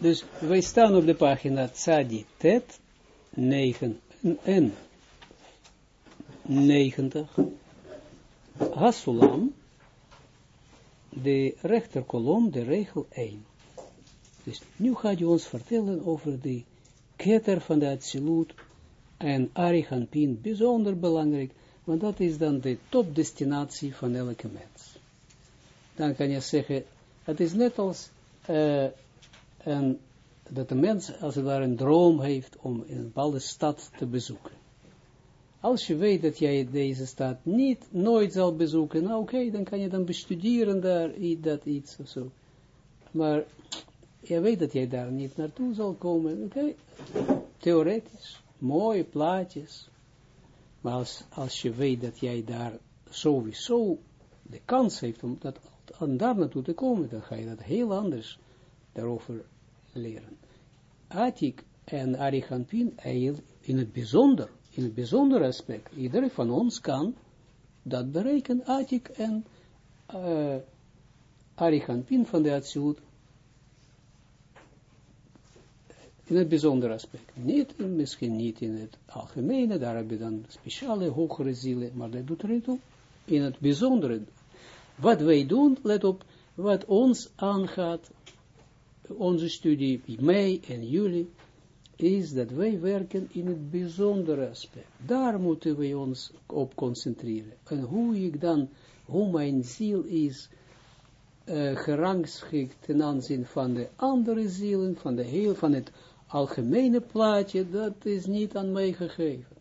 Dus wij staan op de pagina Tzadi Tet 9 en 90. Hasulam, de rechterkolom, de regel 1. Dus nu gaat je ons vertellen over de ketter van de Atsilut en Arihanpin, bijzonder belangrijk, want dat is dan de topdestinatie van elke mens. Dan kan je zeggen, het is net als uh, een, dat de mens als het ware een droom heeft om een bepaalde stad te bezoeken. Als je weet dat jij deze stad niet, nooit zal bezoeken, nou oké, dan kan je dan bestuderen daar dat iets of zo. Maar je weet dat jij daar niet naartoe zal komen, oké, theoretisch, mooie plaatjes. Maar als, als je weet dat jij daar sowieso de kans heeft om, dat, om daar naartoe te komen, dan ga je dat heel anders daarover leren. Atik en Arihanpin in het bijzonder, in het bijzondere aspect, iedereen van ons kan dat berekenen, Atik en uh, van de in het bijzondere aspect. Niet, misschien niet in het algemene, daar heb je dan speciale hogere zielen, maar dat doet er toe. In het bijzondere. Wat wij doen, let op, wat ons aangaat, onze studie, mei en juli, is dat wij werken in het bijzondere aspect. Daar moeten we ons op concentreren. En hoe ik dan, hoe mijn ziel is uh, gerangschikt ten aanzien van de andere zielen, van, de heel, van het algemene plaatje, dat is niet aan mij gegeven.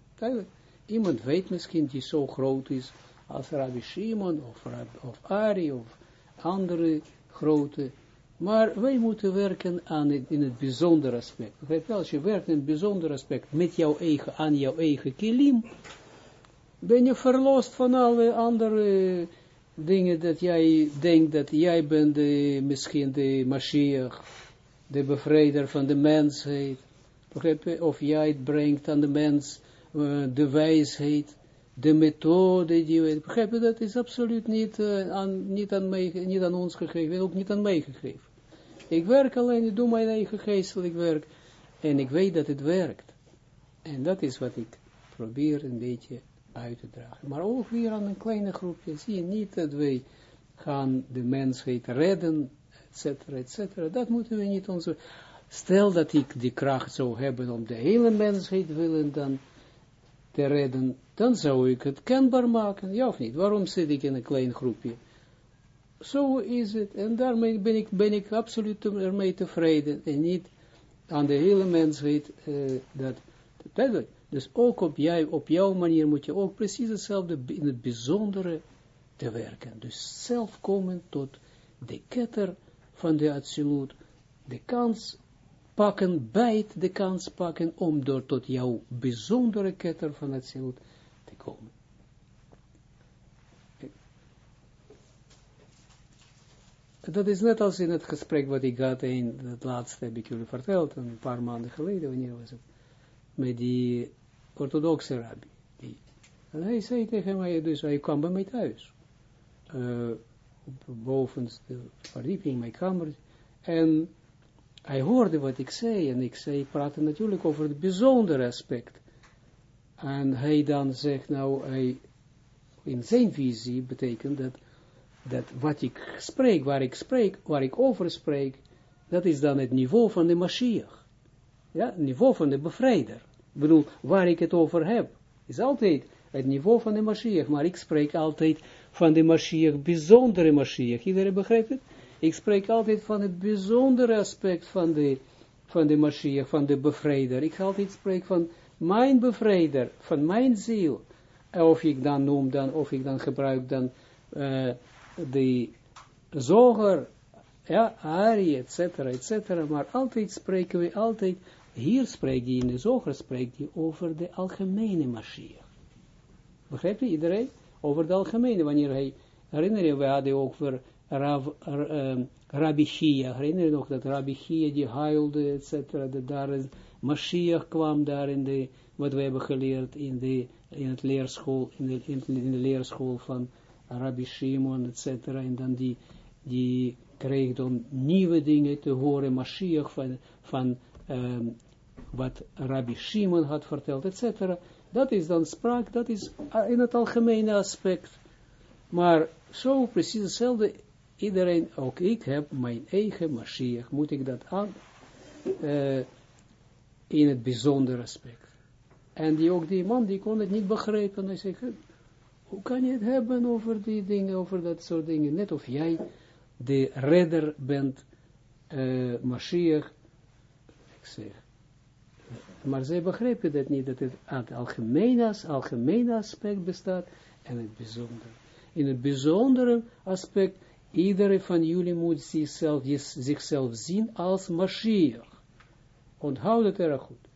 Iemand weet misschien die zo groot is als Rabbi Shimon of, of Ari of andere grote maar wij moeten werken aan het, in het bijzondere aspect. Als je werkt in het bijzondere aspect met jouw eigen, aan jouw eigen kilim, ben je verlost van alle andere dingen dat jij denkt dat jij bent de, misschien de Mashiach, de bevrijder van de mensheid. Of jij brengt aan de mens uh, de wijsheid, de methode die we, je, dat is absoluut niet, uh, aan, niet, aan mij, niet aan ons gegeven, ook niet aan mij gegeven. Ik werk alleen, ik doe mijn eigen geestelijk werk. En ik weet dat het werkt. En dat is wat ik probeer een beetje uit te dragen. Maar ook weer aan een kleine groepje. Zie je niet dat wij gaan de mensheid redden, et cetera, et cetera. Dat moeten we niet onze... Stel dat ik die kracht zou hebben om de hele mensheid willen dan te redden, dan zou ik het kenbaar maken, ja of niet? Waarom zit ik in een klein groepje? Zo is het. En daarmee ben ik, ben ik absoluut ermee tevreden. En niet aan de hele mensheid uh, dat, dat. Dus ook op, jij, op jouw manier moet je ook precies hetzelfde in het bijzondere te werken. Dus zelf komen tot de ketter van de absolute, de kans pakken, bijt de kans pakken om door tot jouw bijzondere ketter van het te komen. Dat is net als in het gesprek wat ik had, in het laatste heb ik jullie verteld, een paar maanden geleden, wanneer was het, met die orthodoxe rabbi. En hij zei tegen mij, dus hij kwam bij mij thuis, uh, op bovenste verdieping, mijn kamer, en hij hoorde wat ik zei, en ik zei, praatte natuurlijk over het bijzondere aspect. En hij dan zegt, nou, hij, in zijn visie betekent dat, dat wat ik spreek, waar ik spreek, waar ik over spreek, dat is dan het niveau van de Mashiach. Ja, het niveau van de bevrijder. Ik bedoel, waar ik het over heb, is altijd het niveau van de Mashiach, maar ik spreek altijd van de Mashiach, bijzondere Mashiach. Iedereen begrijpt het? Ik spreek altijd van het bijzondere aspect van de, van de Mashiach, van de bevrijder. Ik altijd spreken van mijn bevrijder, van mijn ziel. Of ik dan noem dan, of ik dan gebruik dan uh, de zoger, ja, cetera, et cetera, maar altijd spreken we, altijd, hier spreekt hij in de zoger, spreekt hij over de algemene Mashiach. Begrijpt u iedereen? Over de algemene, wanneer hij, herinner je, we hadden ook voor Rav, uh, Rabbi Chia, herinner je nog dat Rabbi Chia die huilde, et cetera, dat daar is, Mashiach kwam daar in de, wat we hebben geleerd in de, in het leerschool, in de, in de leerschool van Rabbi Shimon, etc. En dan die, die kreeg dan nieuwe dingen te horen, Mashiach van, van um, wat Rabbi Shimon had verteld, etc. Dat is dan spraak, dat is in het algemene aspect. Maar zo precies hetzelfde, iedereen, ook ik heb mijn eigen Mashiach, moet ik dat aan, uh, in het bijzondere aspect. En die, ook die man, die kon het niet begrijpen. Hij zei, hoe kan je het hebben over die dingen, over dat soort dingen? Net of jij de redder bent, uh, Mashiach, ik zeg. Maar zij begrijpen dat niet, dat het het algemene, aspect bestaat en het bijzondere. In het bijzondere aspect, iedereen van jullie moet zichzelf, zien als Mashiach. Onthoud het erg goed.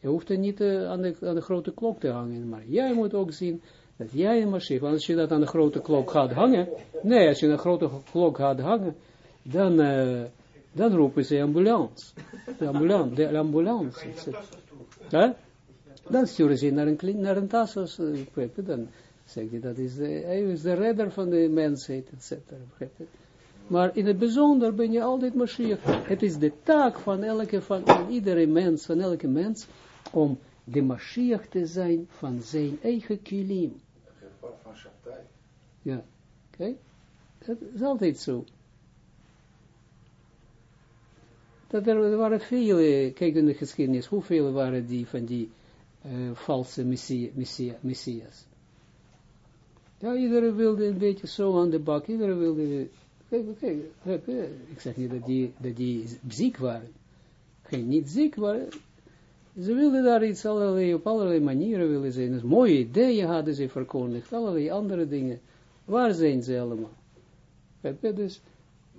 Je hoeft er niet uh, aan, de, aan de grote klok te hangen, maar jij moet ook zien dat jij een Mashiach, want als je dat aan de grote klok gaat hangen, nee, als je aan de grote klok gaat hangen, dan, uh, dan roepen ze ambulance. De ambulance, de ambulance. Huh? Dan sturen ze naar een, naar een tas, als, uh, dan zeg je, dat is de, hij is de redder van de mensheid, etc. Maar in het bijzonder ben je altijd Mashiach. Het is de taak van elke, van, van iedere mens, van elke mens, om de Mashiach te zijn van zijn eigen kilim. Ja, oké. Dat is altijd zo. Dat er, waren vele, kijk in de geschiedenis, hoeveel waren die van die uh, valse messia, messia, messias. Ja, iedereen wilde een beetje zo aan de bak, iedereen wilde, kijk, kijk, ik zeg niet dat die, dat die ziek waren. Geen niet ziek waren, ze wilden daar iets allerlei, op allerlei manieren willen zijn. Dus mooie ideeën hadden ze verkondigd, allerlei andere dingen. Waar zijn ze allemaal? Dus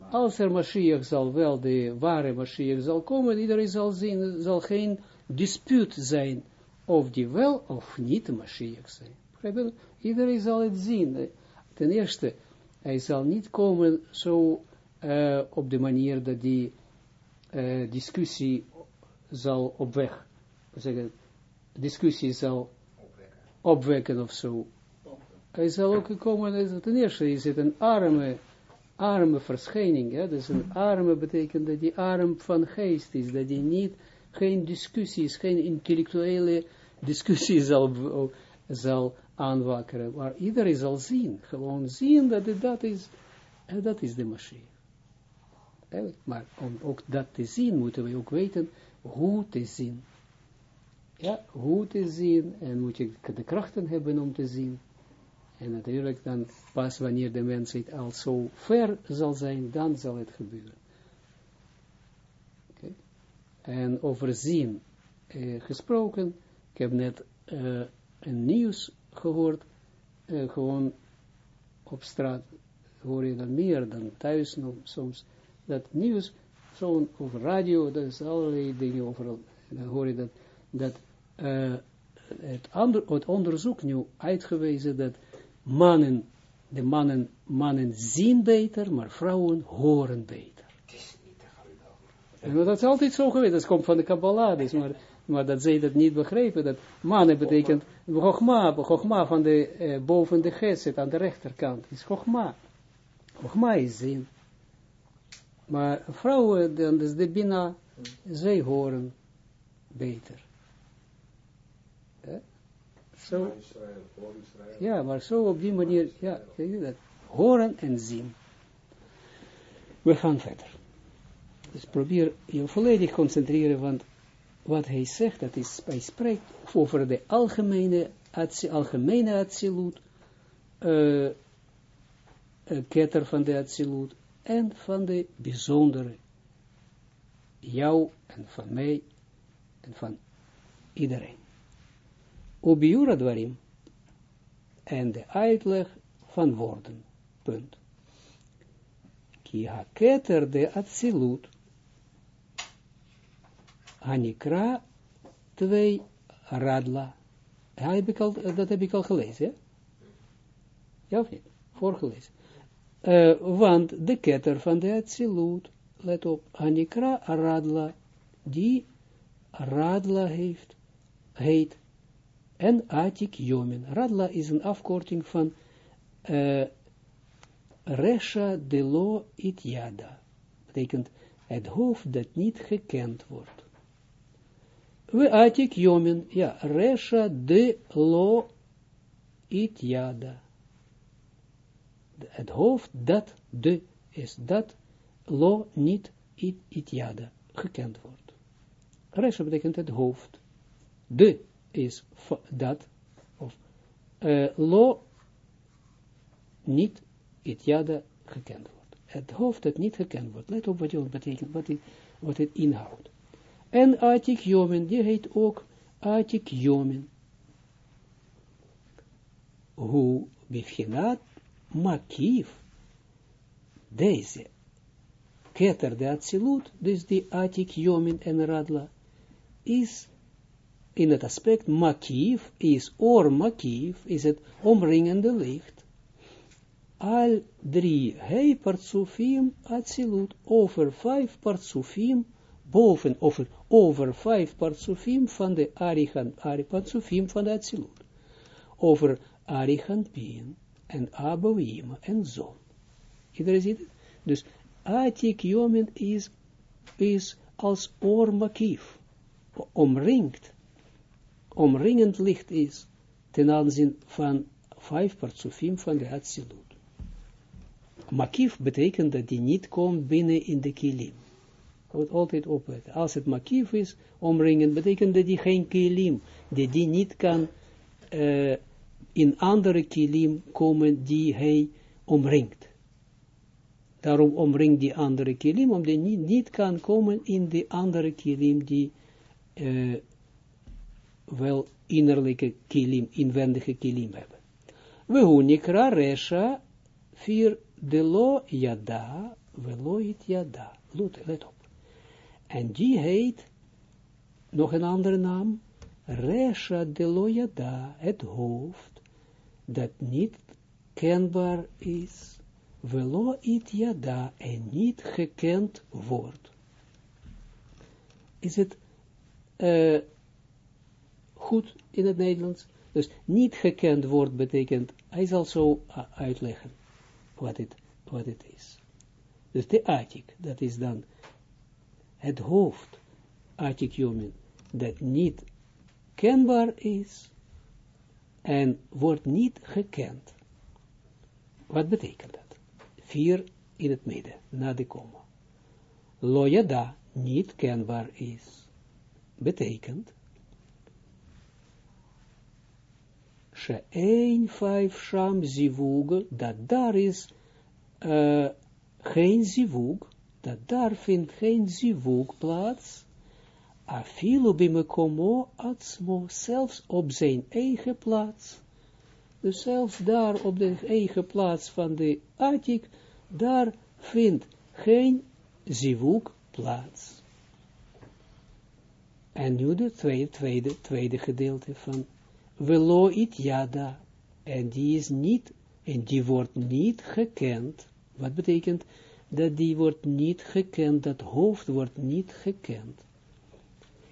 als er Mashiach zal wel, de ware Mashiach zal komen, iedereen zal zien, zal geen dispuut zijn of die wel of niet Mashiach zijn. Iedereen zal het zien. Ten eerste, hij zal niet komen zo uh, op de manier dat die uh, discussie zal op zeggen, discussie zal opwekken, opwekken of zo. Hij zal ook komen, ten eerste is het een arme, arme verschijning, ja, dus een arme betekent dat die arm van geest is, dat die niet, geen discussies, geen intellectuele discussie zal, zal aanwakkeren, maar iedereen zal zien, gewoon zien dat het, dat is, en dat is de machine. Maar om ook dat te zien, moeten we ook weten hoe te zien. Ja, hoe te zien, en moet je de krachten hebben om te zien. En natuurlijk dan pas wanneer de mensheid al zo ver zal zijn, dan zal het gebeuren. En over zien eh, gesproken, ik heb net uh, een nieuws gehoord, uh, gewoon op straat hoor je dan meer dan thuis soms, dat nieuws, zo over radio, dat is allerlei dingen overal, dan hoor je dat, dat uh, het, ander, het onderzoek nu uitgewezen dat mannen, de mannen, mannen zien beter, maar vrouwen horen beter. En dat is altijd zo geweest, dat komt van de Kabbalah, dus maar, maar dat zij dat niet begrepen, dat mannen betekent Chogma, Chogma van de, eh, boven de geset aan de rechterkant, is Chogma. Chogma is zin. Maar vrouwen, dan is de Bina, zij horen beter. Zo, ja, maar zo op die manier, ja, dat, horen en zien. We gaan verder. Dus probeer je volledig concentreren, want wat hij zegt, dat is, hij spreekt over de algemene, algemene absolute, uh, ketter van de absolute, en van de bijzondere, jou en van mij, en van iedereen. Ubiura dwarim. En de uitleg van woorden. Punt. Ki haketer de atsilut. Hanikra 2 radla. Dat heb ik al gelezen? Ja of niet? Voorgelezen. Uh, want de ketter van de Atsilut, let op, Anikra Radla, die Radla heeft, heet en Atik Yomin. Radla is een afkorting van uh, resha de lo it yada. Betekent het hoofd dat niet gekend wordt. We atik jomen, ja, resha de lo it yada. Het hoofd dat de is dat lo niet it, it yada gekend wordt. Resha betekent het hoofd. De is dat, of uh, lo niet it yada gekend wordt. Het hoofd dat niet gekend wordt. Let op wat het betekent, wat het, wat het inhoudt. En Atik Jomen, die heet ook Atik Jomen. Hoe bevgenaat makief deze keter de Atsilut, dus die Atik Jomen en Radla, is in het aspect makief, is or makief, is het omringende licht. Al drie hei partsufim Atsilut, over vijf partsufim boven, over, over vijf partsufim van de Arihan, Ari, partsufim van de Atsilut. Over Pien en Abouim en Zon. Iedereen ziet het? Dus Atik is, is als oormakief, omringd, omringend licht is, ten aanzien van vijf partsufim van de Atsilut. Makief betekent dat die niet komt binnen in de kilim moet altijd opletten. Als het makief is, omringen, betekent dat die geen kilim, dat die niet kan uh, in andere kilim komen die hij omringt. Daarom omringt die andere kilim, omdat hij niet, kan komen in die andere kilim die uh, wel innerlijke kilim, inwendige kilim hebben. We hunikra resha vier de lo yada, velo it yada. Let op. En die heet, nog een andere naam, Resha de Loyada, het hoofd, dat niet kenbaar is, velo it yada, en niet gekend wordt. Is het uh, goed in het Nederlands? Dus niet gekend wordt betekent, hij zal zo uitleggen wat het, wat het is. Dus de atik, dat is dan het hoofd, Atikyomin, dat niet kenbaar is en wordt niet gekend. Wat betekent dat? Vier in het midden, na de komma. Lojada niet kenbaar is. Betekent een vijf sham zivug, dat daar is uh, geen zivug, dat daar vindt geen zivuk plaats, afilo bimekomo atzmo, zelfs op zijn eigen plaats. Dus zelfs daar op de eigen plaats van de Atik, daar vindt geen zivuk plaats. En nu de tweede, tweede, tweede gedeelte van velo en die is niet, en die wordt niet gekend. Wat betekent dat die wordt niet gekend, dat hoofd wordt niet gekend.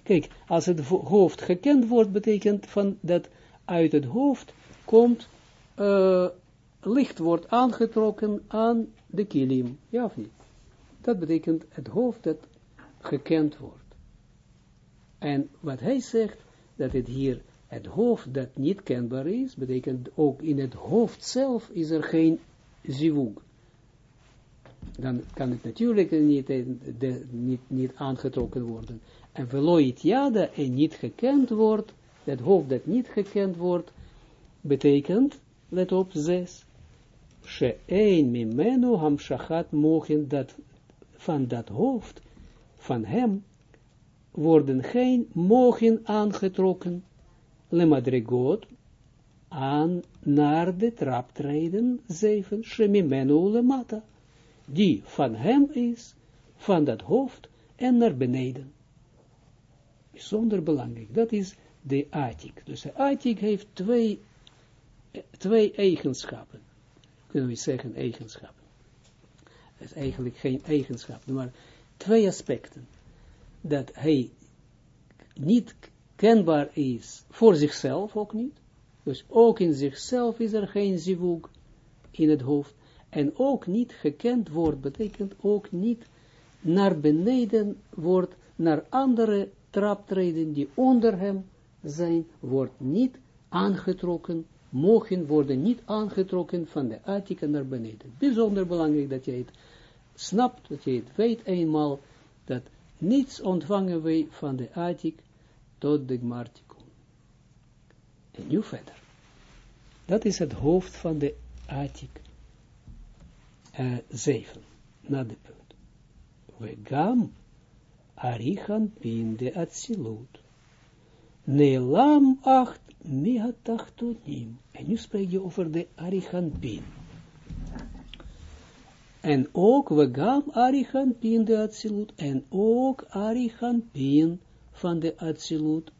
Kijk, als het hoofd gekend wordt, betekent van dat uit het hoofd komt, uh, licht wordt aangetrokken aan de kilim, ja of niet? Dat betekent het hoofd dat gekend wordt. En wat hij zegt, dat het hier het hoofd dat niet kenbaar is, betekent ook in het hoofd zelf is er geen zivug. Dan kan het natuurlijk niet, eh, de, niet, niet aangetrokken worden. En veloit jada en niet gekend wordt, het hoofd dat niet gekend wordt, betekent, let op, zes, mimenu ham shachat mogen dat van dat hoofd, van hem, worden geen mogen aangetrokken, le madrigot, aan naar de traptreden, zeven, shemimenu le mata die van hem is, van dat hoofd en naar beneden. Bijzonder belangrijk. Dat is de atik. Dus de atik heeft twee, twee eigenschappen. Kunnen we zeggen eigenschappen. Het is eigenlijk geen eigenschappen, maar twee aspecten. Dat hij niet kenbaar is voor zichzelf ook niet. Dus ook in zichzelf is er geen zivug in het hoofd en ook niet gekend wordt, betekent ook niet naar beneden wordt, naar andere traptreden die onder hem zijn, wordt niet aangetrokken, mogen worden niet aangetrokken van de Attica naar beneden. Bijzonder belangrijk dat je het snapt, dat je het weet eenmaal, dat niets ontvangen wij van de Attic tot de Gmartikon. En nu verder. Dat is het hoofd van de Attic uh, 7, na de punt. We gam arichan pin de atsilut. Neelam acht mihatachtonim. En nu spreek je over de arichan pin. En ook we arichan pin de atsilut. En ook arichan pin van de atsilut.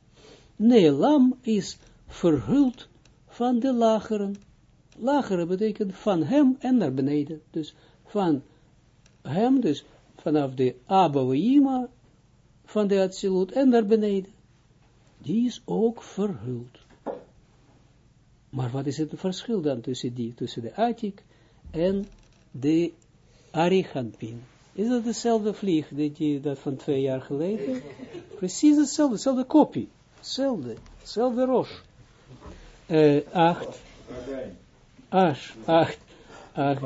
Neelam is verhuld van de lageren. Lagere betekent van hem en naar beneden. Dus van hem, dus vanaf de Abouima van de Atsilut en naar beneden. Die is ook verhuld. Maar wat is het verschil dan tussen die, tussen de Atik en de Arichanpin? Is dat dezelfde vlieg die, dat van twee jaar geleden? Precies hetzelfde, dezelfde kopie. Hetzelfde, hetzelfde roos. Uh, acht. Acht, acht. Uh,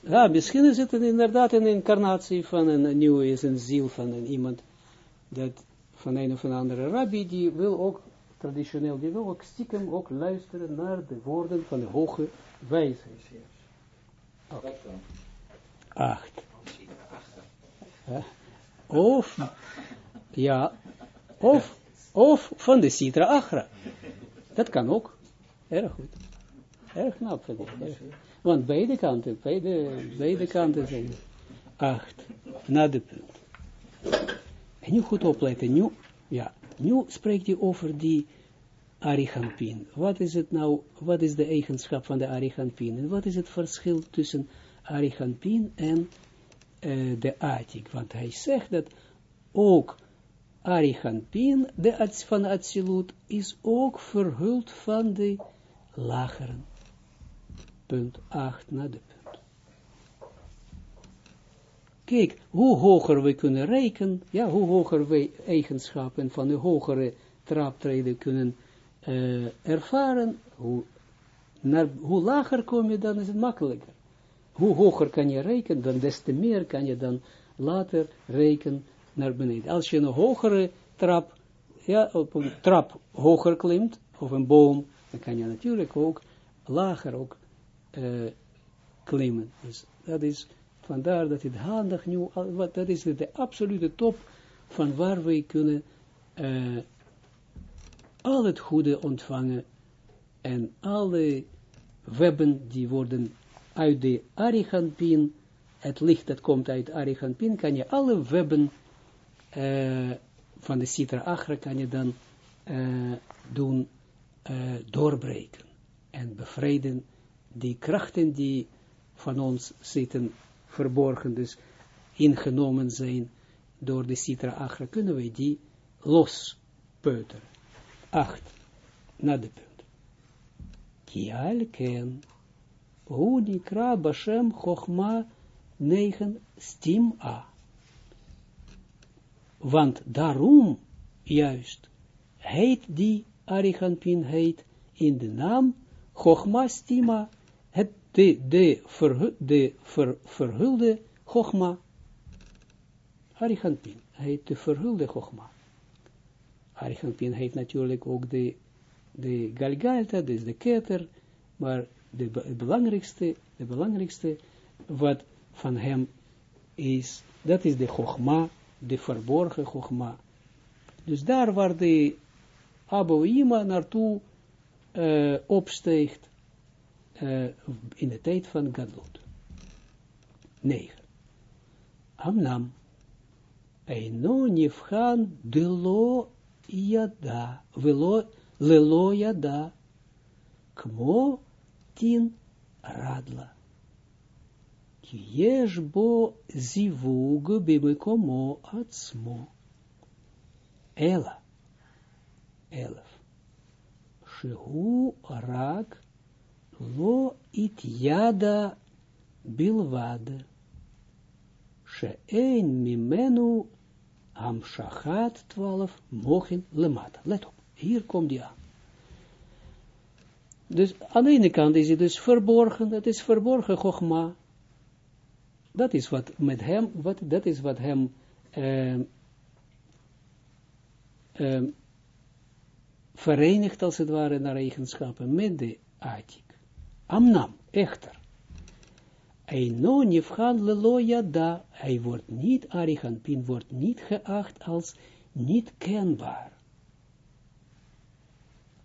ja, misschien is het inderdaad een incarnatie van een, nieuwe, is een ziel van een, iemand, dat van een of een andere rabbi, die wil ook, traditioneel, die wil ook stiekem ook luisteren naar de woorden van de hoge wijze. Acht. Of, ja, of, of van de Sitra Achra. Dat kan ook. Erg goed. Erg knap, vind ik. Want beide kanten, beide, beide kanten zijn acht. Na de punt. En nu goed opletten. Nu, ja, nu spreekt hij over die Arichampin. Wat is het nou, wat is de eigenschap van de Arichampin? En wat is het verschil tussen Arichampin en uh, de Atik? Want hij zegt dat ook Arichampin, de van Atsilut, is ook verhuld van de lageren punt 8 naar de punt. Kijk, hoe hoger we kunnen rekenen, ja, hoe hoger we eigenschappen van de hogere traptreden kunnen uh, ervaren, hoe, hoe lager kom je, dan is het makkelijker. Hoe hoger kan je rekenen, dan des te meer kan je dan later rekenen naar beneden. Als je een hogere trap, ja, op een trap hoger klimt, of een boom, dan kan je natuurlijk ook lager ook uh, klimmen. Dus dat is, vandaar dat het handig nu, dat is de absolute top van waar wij kunnen uh, al het goede ontvangen en alle webben die worden uit de Ariganpin, het licht dat komt uit Ariganpin, kan je alle webben uh, van de Citra Achra kan je dan uh, doen uh, doorbreken en bevrijden die krachten die van ons zitten verborgen, dus ingenomen zijn door de Sitra Achra, kunnen wij die lospeuteren. Acht, na de punt. Kial ken, hoe nikra bashem chochma negen stim a. Want daarom juist heet die Arihanpin heet in de naam Chochma stima het, de, de, de ver, verhulde Chogma, Arichanpin, heet de verhulde Chogma. Arichanpin heet natuurlijk ook de, de Galgalta, dus de keter, maar de belangrijkste, de belangrijkste wat van hem is, dat is de Chogma, de verborgen Chogma. Dus daar waar de Aboima naartoe uh, opsteegt, uh, in de tijd van Gadlut. 9. Amnam. Eino nifhan de lo yada, velo, lelo yada, kmo tin radla. Ki yesh bo zivug bimekomo atzmo. Ela. Elef. Shehu rak lo it yada she'ein mimenu am shachat 12 mogen lemata. Let op, hier komt die aan. Dus aan de ene kant is het dus verborgen, het is verborgen gogma. Dat is wat met hem, wat, dat is wat hem uh, uh, verenigt als het ware naar eigenschappen met de atik. Amnam, echter. Eino lelo yada, hij wordt niet, Arihanpin wordt niet geacht als niet kenbaar.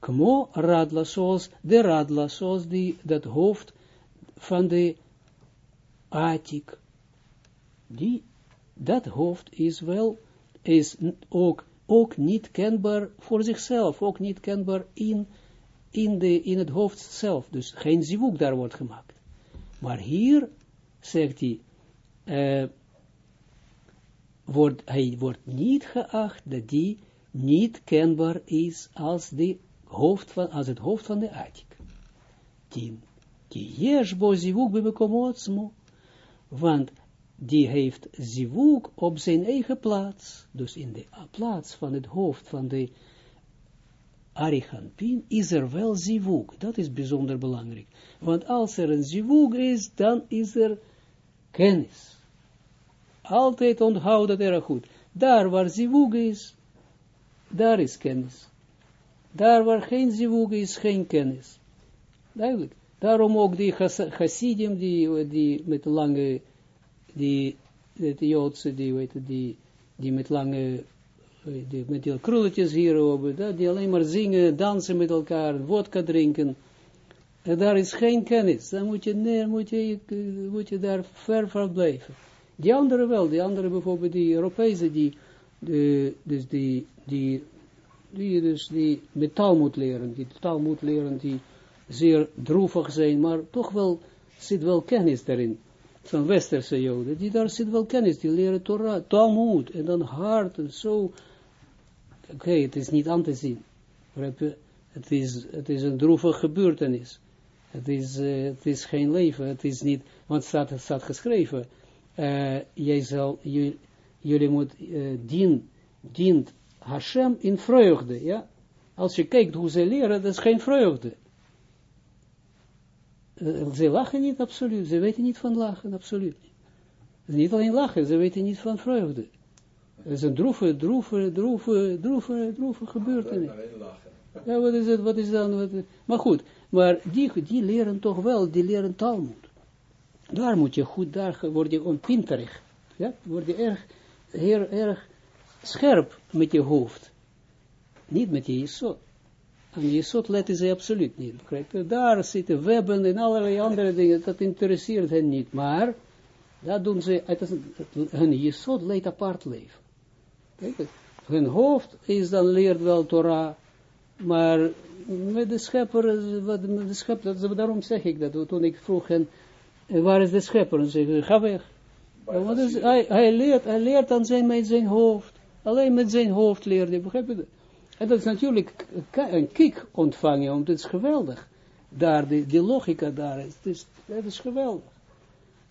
Kmo radla, zoals de radla, zoals die, dat hoofd van de Atik. Die, dat hoofd is wel, is ook, ook niet kenbaar voor zichzelf, ook niet kenbaar in, in, de, in het hoofd zelf. Dus geen zivuk daar wordt gemaakt. Maar hier, zegt hij, uh, wordt, hij wordt niet geacht dat die niet kenbaar is als de hoofd van, als het hoofd van de Atik. Tien. Die jeshbo zivuk bebekomotsmo. Want die heeft zivuk op zijn eigen plaats. Dus in de plaats van het hoofd van de Arihanpin is er wel zivuk. Dat is bijzonder belangrijk. Want als er een zivuk is, dan is er kennis. Altijd onthoud dat erg goed. Daar waar zivuk is, daar is kennis. Daar waar geen zivug is, geen kennis. Duidelijk. Daarom ook die chassidim, die, die met lange, die, de Joodse, die, weet die, die met lange, die, met die krulletjes hierover, die alleen maar zingen, dansen met elkaar, vodka drinken. En daar is geen kennis. Dan moet je, nee, moet je, moet je daar ver van blijven. Die andere wel, die andere bijvoorbeeld, die Europese, die, dus die, die die dus die met taal moet leren, die taal moet leren, die zeer droevig zijn, maar toch wel zit wel kennis daarin. Van westerse joden, die daar zit wel kennis, die leren Torah, Talmud, en dan hard en zo. Oké, het is niet aan te zien. Het is, het is een droevig gebeurtenis. Het is, uh, het is geen leven, het is niet, want het staat, het staat geschreven, uh, jij zal, jullie moet uh, dien, dient Hashem in vreugde, ja. Als je kijkt hoe ze leren, dat is geen vreugde. Uh, ze lachen niet, absoluut. Ze weten niet van lachen, absoluut niet. Niet alleen lachen, ze weten niet van vreugde. Het is een droeve, droeve, droeve, droeve, droeve gebeurtenis. Ja, wat is het, wat is dan, wat, maar goed, maar die, die leren toch wel, die leren Talmud. Daar moet je goed, daar word je onpinterig. Ja, word je erg, heel erg scherp met je hoofd. Niet met je jesot. Aan je jesot letten ze absoluut niet. Daar zitten webben en allerlei andere dingen. Dat interesseert hen niet. Maar, dat doen ze, het is, hun jesot leidt apart leven. Kijk, hun hoofd is dan leert wel Torah. Maar met de schepper, wat, de schepper daarom zeg ik dat. Toen ik vroeg hen, waar is de schepper? En ze ga weg. Want hij, hij, leert, hij leert aan zijn met zijn hoofd. Alleen met zijn hoofd leerde, begrijp je En dat is natuurlijk een kick ontvangen, want het is geweldig. Daar, die, logica daar, het is, het is geweldig.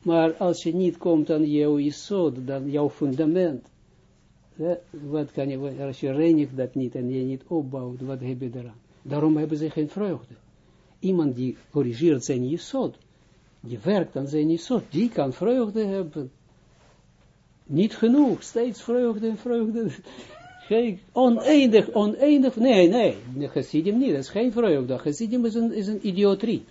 Maar als je niet komt aan jouw jesod, dan jouw fundament, wat kan je, als je reinigt dat niet en je niet opbouwt, wat heb je eraan? Daarom hebben ze geen vreugde. Iemand die corrigeert zijn jesod, die werkt aan zijn jesod, die kan vreugde hebben. Niet genoeg, steeds vreugde en vreugde. Kijk, oneindig, oneindig, nee, nee, Chassidim niet, dat is geen vreugde. Chassidim is een, is een idiotrie.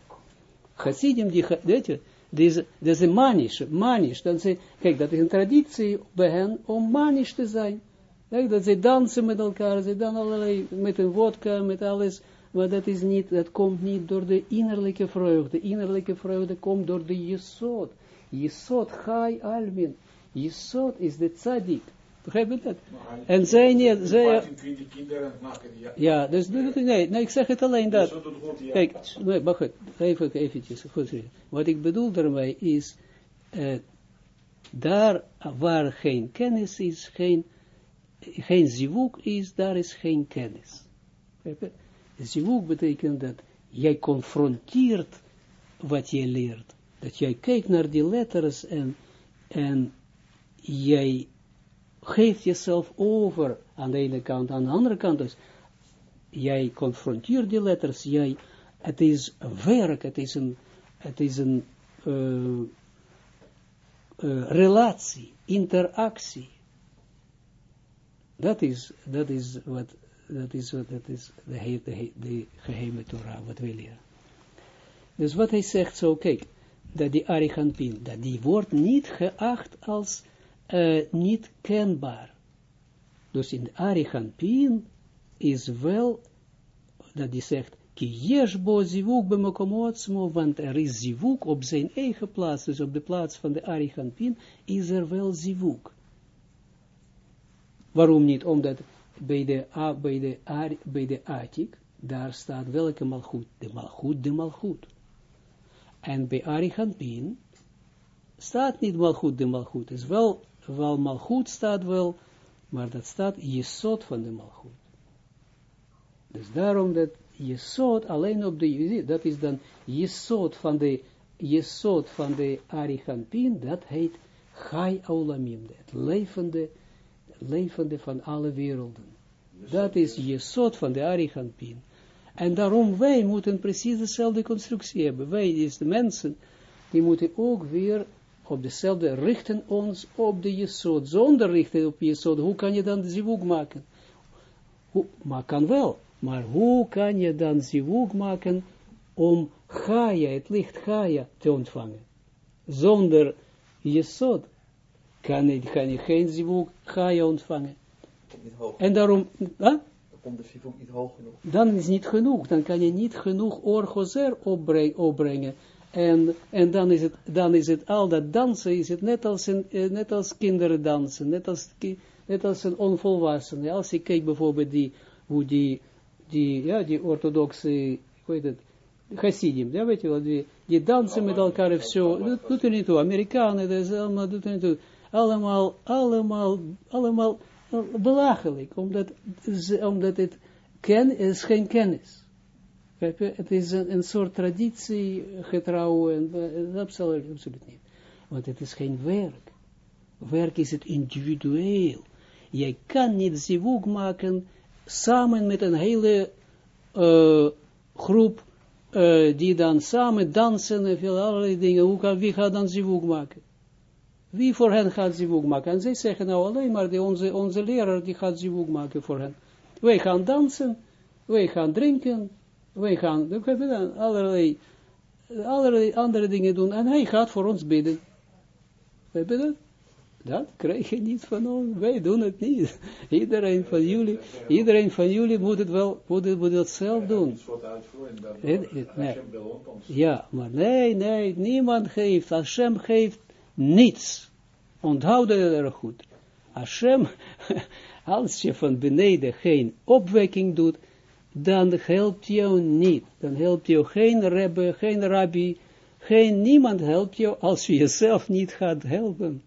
Chassidim, die, weet je, dat is een manisch, manisch. Dan ze, kijk, dat is een traditie bij hen om manisch te zijn. Kijk, dat ze dansen met elkaar, ze dan allerlei, met een vodka, met alles. Maar dat is niet, dat komt niet door de innerlijke vreugde. De innerlijke vreugde komt door de jesot. Jesot, chai almin. Jesod is de tzaddik. Begrijp je dat? En zij niet, zij... Ja, dus nee, nee, ik zeg het alleen dat. Kijk, nee, mag het, even eventjes, goed Wat ik bedoel daarmee is, uh, daar waar geen kennis is, geen, geen zivuk is, daar is geen kennis. Zivuk betekent dat jij confronteert wat je leert Dat jij kijkt naar die letters en, en jij geeft jezelf over aan de ene kant, aan de andere kant dus, jij confronteert die letters, jij, het is werk, het is een, het is een uh, uh, relatie, interactie. Dat is, dat is wat, dat is wat, dat is de, de, de geheime Torah, wat we leren. Dus wat hij zegt zo, kijk, dat die Arichampin, dat die wordt niet geacht als uh, niet kenbaar. Dus in Arichampin is wel, dat die zegt, ki zivuk b'makomotsmo, want er is zivuk op zijn eigen plaats, dus op de plaats van de Arichampin, is er wel zivuk. Waarom niet? Omdat bij de, bij de, bij de Atik, daar staat welke malgoed? De malgoed, de malgoed. En bij Arichampin staat niet malgoed, de malgoed. is wel, wel malgoed staat wel, maar dat staat jesot van de malgoed. Dus daarom dat jesot alleen op de, dat is dan jesot van de, jesot van de Arichampin, dat heet Chai Aulamim, het levende, levende van alle werelden. Dat is jesot van de Arichampin. En daarom wij moeten precies dezelfde constructie hebben. Wij, is de mensen, die moeten ook weer op dezelfde richten ons op de jesot. Zonder richten op jesot, hoe kan je dan de zivug maken? Hoe, maar kan wel. Maar hoe kan je dan zivug maken om Gaia, het licht Gaia, te ontvangen? Zonder jesot kan, je, kan je geen zivug Gaia ontvangen. En daarom, huh? komt de niet hoog genoeg. Dan is niet genoeg, dan kan je niet genoeg orgozer opbrengen. En, en dan, is het, dan is het al dat dansen, is het net als, een, eh, net als kinderen dansen, net als, net als een onvolwassene. Als ik kijk bijvoorbeeld die, hoe die, die, ja, die orthodoxe, ik weet het, Hasidim, ja, weet je wel, die, die dansen met elkaar of zo, dat doet er niet toe, Amerikanen, dat is allemaal, doet er niet toe, allemaal, allemaal, allemaal, belachelijk, omdat, omdat het ken, is geen kennis. Het is een, een soort traditie, getrouw, en, absoluut, absoluut niet. Want het is geen werk. Werk is het individueel. Jij kan niet zivug maken samen met een hele uh, groep uh, die dan samen dansen en veel allerlei dingen. Hoe kan, wie gaat dan zivug maken? Wie voor hen gaat zivug maken? En zij zeggen nou alleen maar, die onze, onze leraar die gaat zivug maken voor hen. Wij gaan dansen, wij gaan drinken, wij gaan, dan allerlei, allerlei andere dingen doen. En hij gaat voor ons bidden. Wij bidden. Dat krijg je niet van ons. Wij doen het niet. Iedereen van jullie, iedereen van jullie moet het wel, moet het, moet het zelf doen. Nee. Ja, maar nee, nee, niemand geeft. Hashem geeft niets. Onthoud dat erg goed. Hashem, als je van beneden geen opwekking doet, dan helpt jou niet. Dan helpt jou geen rebbe, geen rabbi, geen niemand helpt jou als je jezelf niet gaat helpen.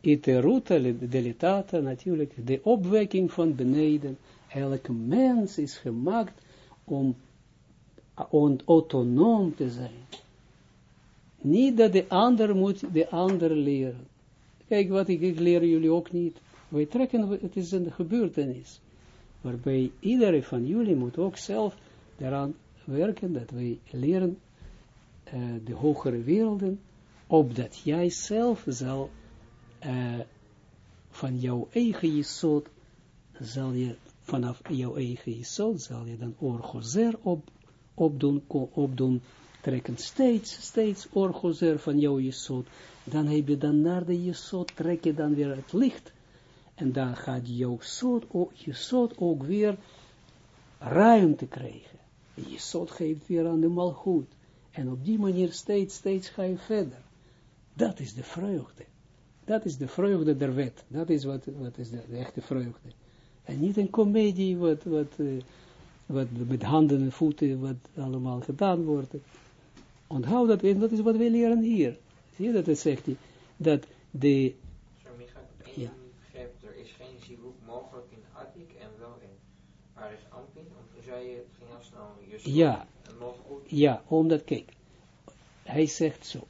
Iteruta delitata, natuurlijk, de opwekking van beneden. Elke mens is gemaakt om, om autonoom te zijn. Niet dat de ander moet de ander leren. Kijk wat ik, ik leer jullie ook niet. Wij trekken, het is een gebeurtenis. Waarbij iedereen van jullie moet ook zelf daaraan werken, dat wij leren uh, de hogere werelden, opdat jij zelf zal uh, van jouw eigen jesot, zal je vanaf jouw eigen jesot, zal je dan orgozer op, opdoen, opdoen trekken steeds, steeds orgozer van jouw jesot, dan heb je dan naar de jesot, trek je dan weer het licht, en dan gaat jouw jesot ook weer ruimte krijgen. Je jesot geeft weer aan de malgoed, en op die manier steeds, steeds ga je verder. Dat is de vreugde. Dat is de vreugde der wet. Dat is wat, wat is de, echte vreugde. En niet een komedie, wat, wat, uh, wat met handen en voeten, wat allemaal gedaan wordt. Onthoud dat, en dat is wat wij leren hier. Zie je dat het zegt hij, dat de... Sorry, Micha, ja. begrijp, er is geen zivuk mogelijk in Atik en wel in Aris Ampin, want toen zei je, het ging heel snel, ja, ja, omdat, kijk, hij zegt zo,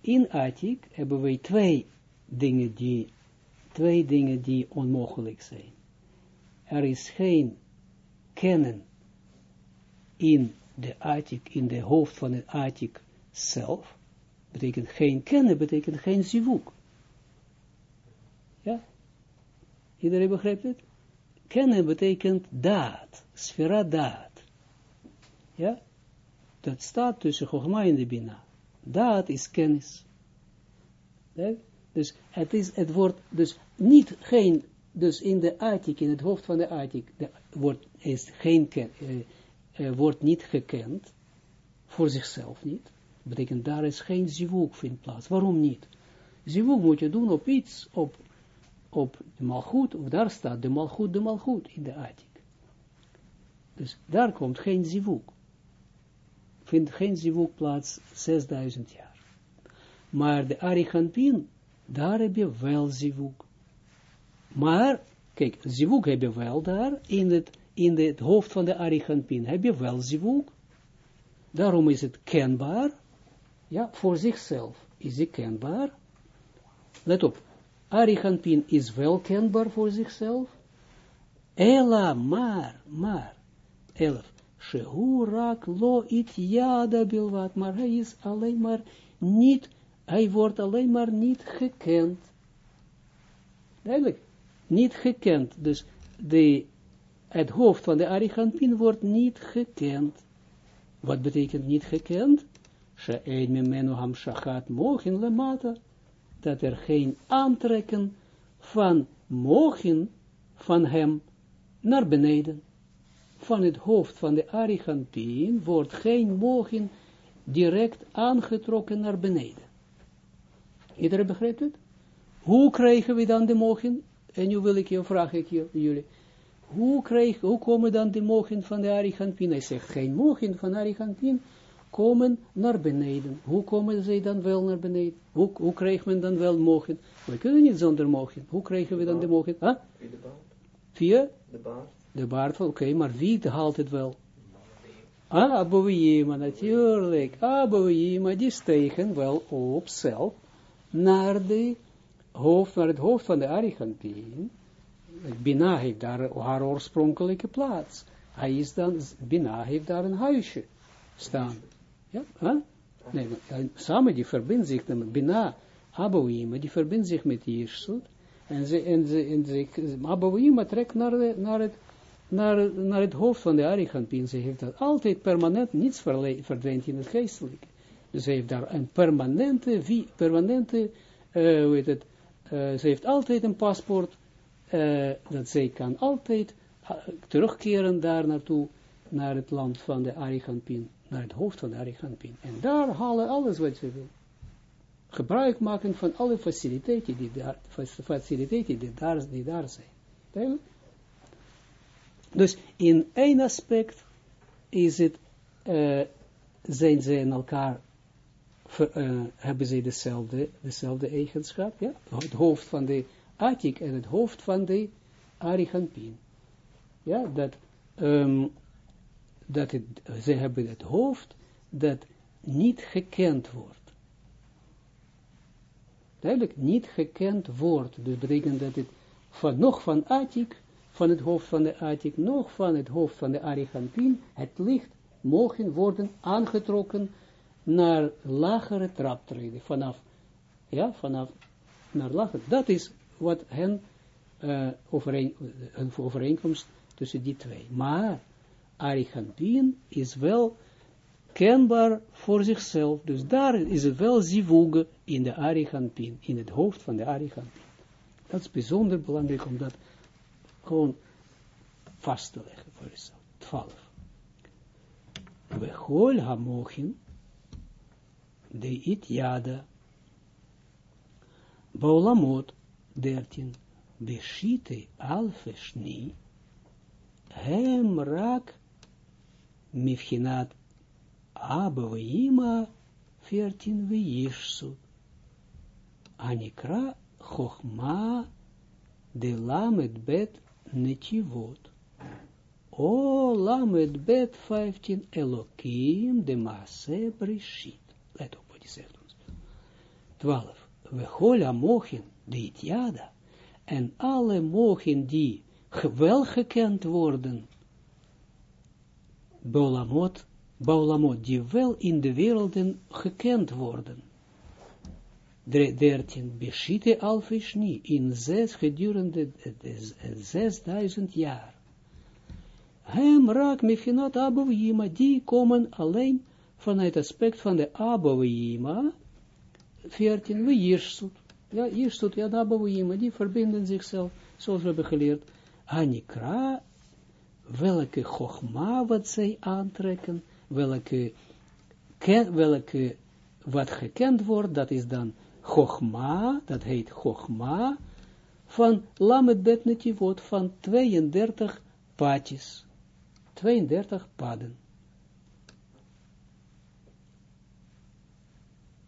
in Atik hebben wij twee dingen die, twee dingen die onmogelijk zijn. Er is geen kennen in de Atik, in de hoofd van het Atik zelf, betekent geen kennen, betekent geen zivuk. Ja? Iedereen begrijpt het? Kennen betekent daad, sfera daad. Ja? Dat staat tussen Chogma en de Bina. Daad is kennis. Dus het is, het wordt dus niet geen, dus in de Atik, in het hoofd van de Atik, wordt, is geen uh, wordt niet gekend, voor zichzelf niet. Dat betekent, daar is geen zivuk vindt plaats. Waarom niet? Zivuk moet je doen op iets, op, op de malgoed, of daar staat de malgoed, de malgoed in de Atik. Dus daar komt geen zivuk. Vindt geen zivuk plaats 6000 jaar. Maar de Arigantin, daar heb je wel zivuk. Maar, kijk, zivuk heb je wel daar, in het, in het hoofd van de Arigantin heb je wel zivuk. Daarom is het kenbaar, ja, voor zichzelf is het kenbaar. Let op, Arigantin is wel kenbaar voor zichzelf. Ela, maar, maar, elf, shehu rak lo it yada bilvat, maar hij is alleen maar niet, hij wordt alleen maar niet gekend. Duidelijk, niet gekend, dus de, het hoofd van de Arigantin wordt niet gekend. Wat betekent niet gekend? She'ein memenu ham shachat mochin lemata. Dat er geen aantrekken van mochin van hem naar beneden. Van het hoofd van de Arigantin wordt geen mochin direct aangetrokken naar beneden. Iedereen begrijpt het? Hoe krijgen we dan de mochin? En nu wil ik je vragen, ik jullie. Hoe, krijg, hoe komen dan de mogen van de Arigantin? Hij zegt, geen mogen van Arigantin komen naar beneden. Hoe komen zij dan wel naar beneden? Hoe, hoe krijgt men dan wel mogen? We kunnen niet zonder mogen. Hoe krijgen we dan de mogen? Huh? Via de baard. Via? De baard. De baard, oké, okay, maar wie haalt het wel? Ah, Abouima, natuurlijk. Abouima, die stegen wel op zelf naar, de hoofd, naar het hoofd van de Arigantin. Bina heeft daar haar oorspronkelijke plaats. Hij is dan, Bina heeft daar een huisje staan. Ja, huh? nee, samen die verbindt zich Bina, Abouima, die verbindt zich met Jirsut. En ze, en ze, en ze, Abouima trekt naar, de, naar, het, naar, naar het hoofd van de Arigantin. Ze heeft dat altijd permanent, niets verdwijnt in het geestelijke. Dus ze heeft daar een permanente, wie, permanente, uh, hoe heet het, uh, ze heeft altijd een paspoort uh, dat zij kan altijd terugkeren daar naartoe, naar het land van de Ariganpin, naar het hoofd van Ariganpin. En daar halen alles wat ze wil. Gebruik maken van alle faciliteiten die daar, faciliteiten die daar, zijn. Dus in één aspect is het, uh, zijn ze in elkaar, ver, uh, hebben ze dezelfde, dezelfde eigenschap, ja? Het hoofd van de Atik en het hoofd van de Ariganpin. Ja, dat, um, dat ze hebben het hoofd dat niet gekend wordt. Duidelijk, niet gekend wordt. Dus betekent dat het van, nog van Atik, van het hoofd van de Atik, nog van het hoofd van de Ariganpin, het licht mogen worden aangetrokken naar lagere traptreden, vanaf, ja, vanaf naar lagere. Dat is wat hen uh, overeen, een overeenkomst tussen die twee. Maar Arichampin is wel kenbaar voor zichzelf. Dus daar is het wel zivug in de Arichampin, in het hoofd van de Arichampin. Dat is bijzonder belangrijk om dat gewoon vast te leggen voor jezelf. 12. We hol hamochin de it yada baulamot 13. Beshite alfeshni hem rak mifhinat abouima 14 vijishsut. Anikra chochma de lamet bet netivot. O lamet bet 15 elokim de maase brishit. Let op wat die zegt ons. 12. We hola mogen de itjada, en alle mogen die wel gekend worden, Baulamot, Baulamot, die wel in de werelden gekend worden. 13. Beschiete alfishni in zes gedurende zesduizend jaar. Hem raak mefinot abovima, die komen alleen van het aspect van de abovima, 14, we jirsut. Ja, jirsut, ja, abovima, die verbinden zichzelf, zoals we hebben geleerd, anikra, welke chogma wat zij aantrekken, welke, welke wat gekend wordt, dat is dan chogma, dat heet chogma, van lamet bet netivot, van 32 paadjes, 32 paden.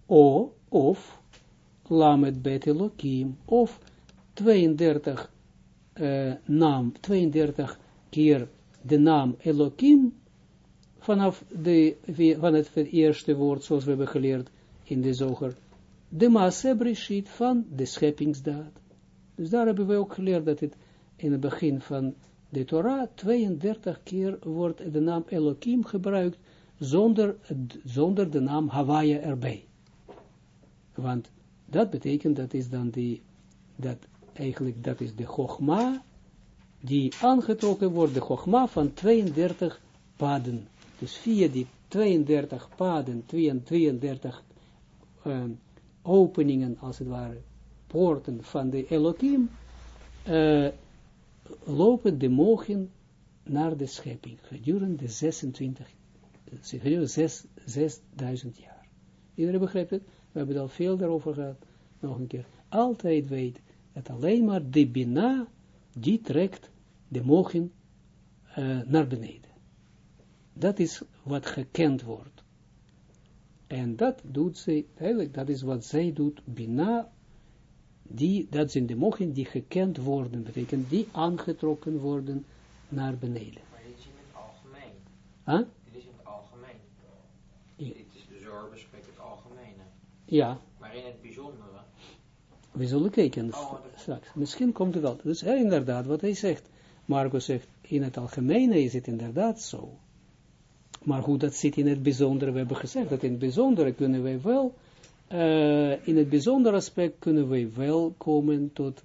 O, of, lamet bet elokim, of 32 uh, naam, 32 keer de naam Elohim, vanaf de, van het eerste woord, zoals we hebben geleerd in de zoger, de Maase Brishit van de scheppingsdaad. Dus daar hebben we ook geleerd dat het in het begin van de Torah 32 keer wordt de naam Elohim gebruikt zonder, zonder de naam Hawaii erbij. Want dat betekent, dat is dan die, dat eigenlijk, dat is de Chogma, die aangetrokken wordt, de Chogma van 32 paden. Dus via die 32 paden, 32 um, openingen, als het ware, poorten van de Elohim, uh, lopen de mogen naar de schepping, gedurende 26, gedurende 6, 6000 jaar. Iedereen begrijpt het? We hebben al veel daarover gehad, nog een keer. Altijd weet dat alleen maar de Bina, die trekt de mogen uh, naar beneden. Dat is wat gekend wordt. En dat doet zij, eigenlijk, dat is wat zij doet, Bina, die, dat zijn de mogen die gekend worden, betekent die aangetrokken worden naar beneden. Maar dit is in het algemeen. Huh? Dit is in het algemeen. Ja. Dit is de zorg het algemene. Ja, Maar in het bijzondere, we zullen kijken Oh, straks. Misschien komt het al. Dus inderdaad, wat hij zegt, Marco zegt, in het algemene is het inderdaad zo. Maar hoe dat zit in het bijzondere, we hebben gezegd dat in het bijzondere kunnen wij wel, eh, in het bijzondere aspect kunnen wij wel komen tot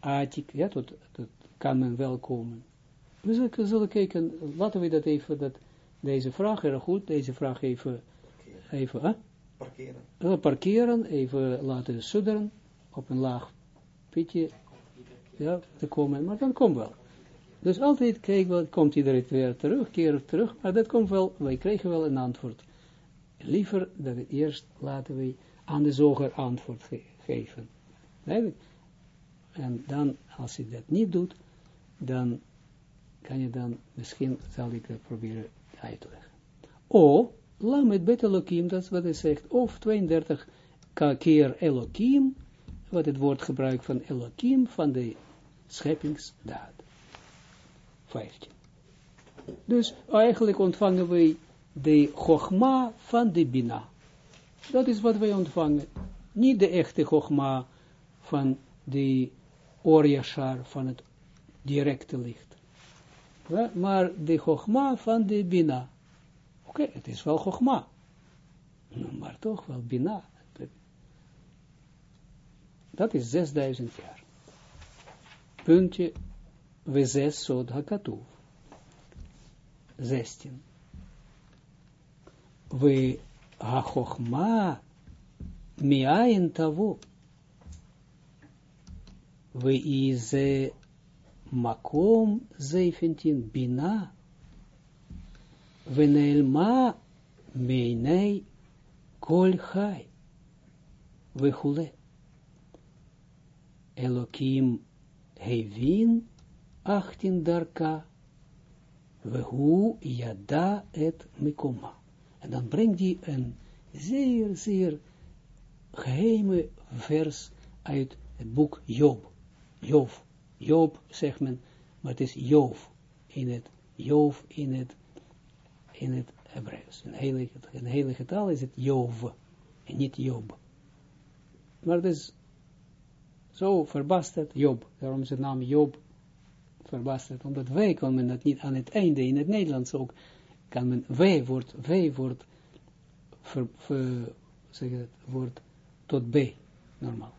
Atik, ja, tot, tot kan men wel komen. We zullen, zullen kijken, laten we dat even, dat, deze vraag, erg goed, deze vraag even, even, hè? Parkeren. Even parkeren, even laten sudderen, op een laag pitje, ja, te komen, maar dan komt wel. Dus altijd kijken, wel, komt iedereen weer terug, keer terug, maar dat komt wel, wij krijgen wel een antwoord. Liever dat we eerst laten we aan de zoger antwoord ge- geven. En dan, als je dat niet doet, dan kan je dan, misschien zal ik dat proberen uit te leggen. O, lamet bet Elohim, dat is wat hij zegt, of 32 ka- keer Elohim, wat het woord gebruikt van Elohim, van de scheppingsdaad. 15. Dus eigenlijk ontvangen wij de Chogma van de Bina. Dat is wat wij ontvangen. Niet de echte Chogma van de Oryashar, van het directe licht. Maar de Chogma van de Bina. Oké, het is wel Chogma. Maar toch wel Bina. Dat is 6000 jaar. Puntje we zes sod hakatuv. 16. We ha-chochma miayin tavo. We ize makom 17 bina. We neelma meinei kol chai. We hule. Elokim hevin 18 darka, wehu yada et mikoma. En dan brengt hij een zeer, zeer geheime vers uit het boek Job. Job, Job zegt men, maar het is Job in het, Job in het, in het Hebreeuws. Een heilige, heilige taal is het Job. en niet Job. Maar dus, zo verbast het Job. Daarom is het naam Job verbast het. Omdat wij komen dat niet aan het einde, in het Nederlands ook, kan men, wij wordt, wij wordt, ver, zeg het, wordt tot B, normaal.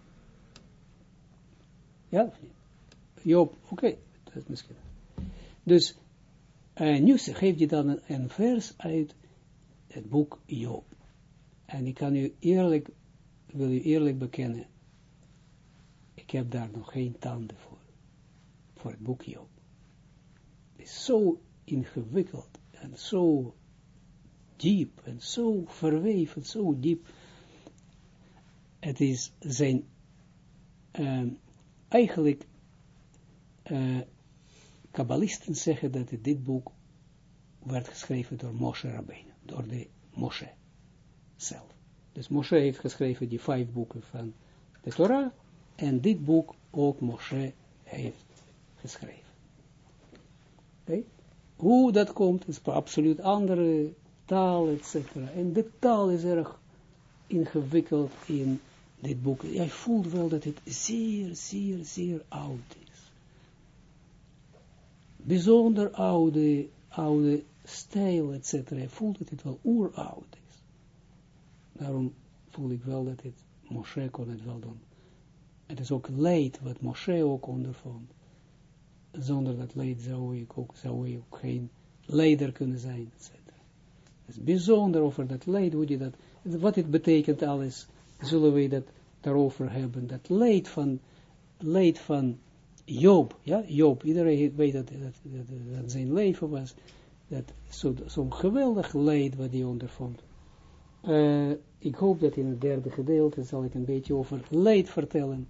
Ja, Job, oké, dat is misschien. Dus, uh, nu geeft je dan een, een vers uit het boek Job. En ik kan u eerlijk, wil u eerlijk bekennen, ik heb daar nog geen tanden voor, voor het boek Job. Het is zo ingewikkeld en zo diep en zo verweven, zo diep. Het is zijn, uh, eigenlijk, uh, kabbalisten zeggen dat dit boek werd geschreven door Moshe Rabbeinu, door de Moshe zelf. Dus Moshe heeft geschreven die vijf boeken van de Torah, en dit boek ook Moshe heeft geschreven. Hoe dat komt, is absoluut andere taal, etc. En de taal is erg ingewikkeld in dit boek. Jij voelt wel dat het zeer, zeer, zeer oud is. Bijzonder oude, oude stijl, etc. Hij voelt dat het wel oeroud is. Daarom voel ik wel dat het, Moshe kon het wel doen. Het is ook leid wat Moshe ook ondervond. Zonder dat leid zou ik ook, zou ik ook geen leider kunnen zijn, etc. Het is bijzonder over dat leid, hoe je dat, wat het betekent alles, zullen we dat daarover hebben. Dat leid van, leid van Job, ja, Job, iedereen weet dat, dat, dat, zijn leven was, dat zo'n zo geweldig leid wat hij ondervond. Uh, ik hoop dat in het derde gedeelte zal ik een beetje over leid vertellen,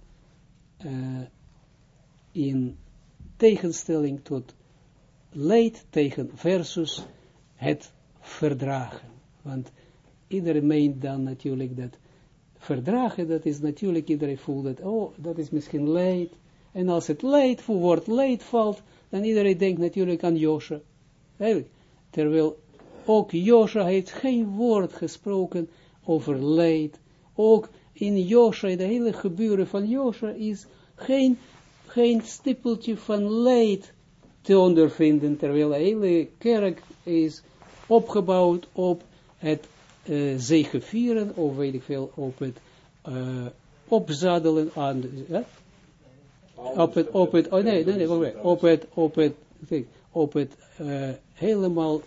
uh, in tegenstelling tot leid tegen versus het verdragen. Want iedereen meent dan natuurlijk dat verdragen, dat is natuurlijk, iedereen voelt dat, oh, dat is misschien leid. En als het leid, voor woord leid valt, dan iedereen denkt natuurlijk aan Josje. Terwijl ook Josje heeft geen woord gesproken over leid. Ook in Josje, de hele gebeuren van Josje is geen, geen stippeltje van leid te ondervinden, terwijl de hele kerk is opgebouwd op het uh, zegevieren, of weet ik veel, op het uh, opzadelen aan, op het, op het, oh nee, nee, nee, op het, op het, op het uh, helemaal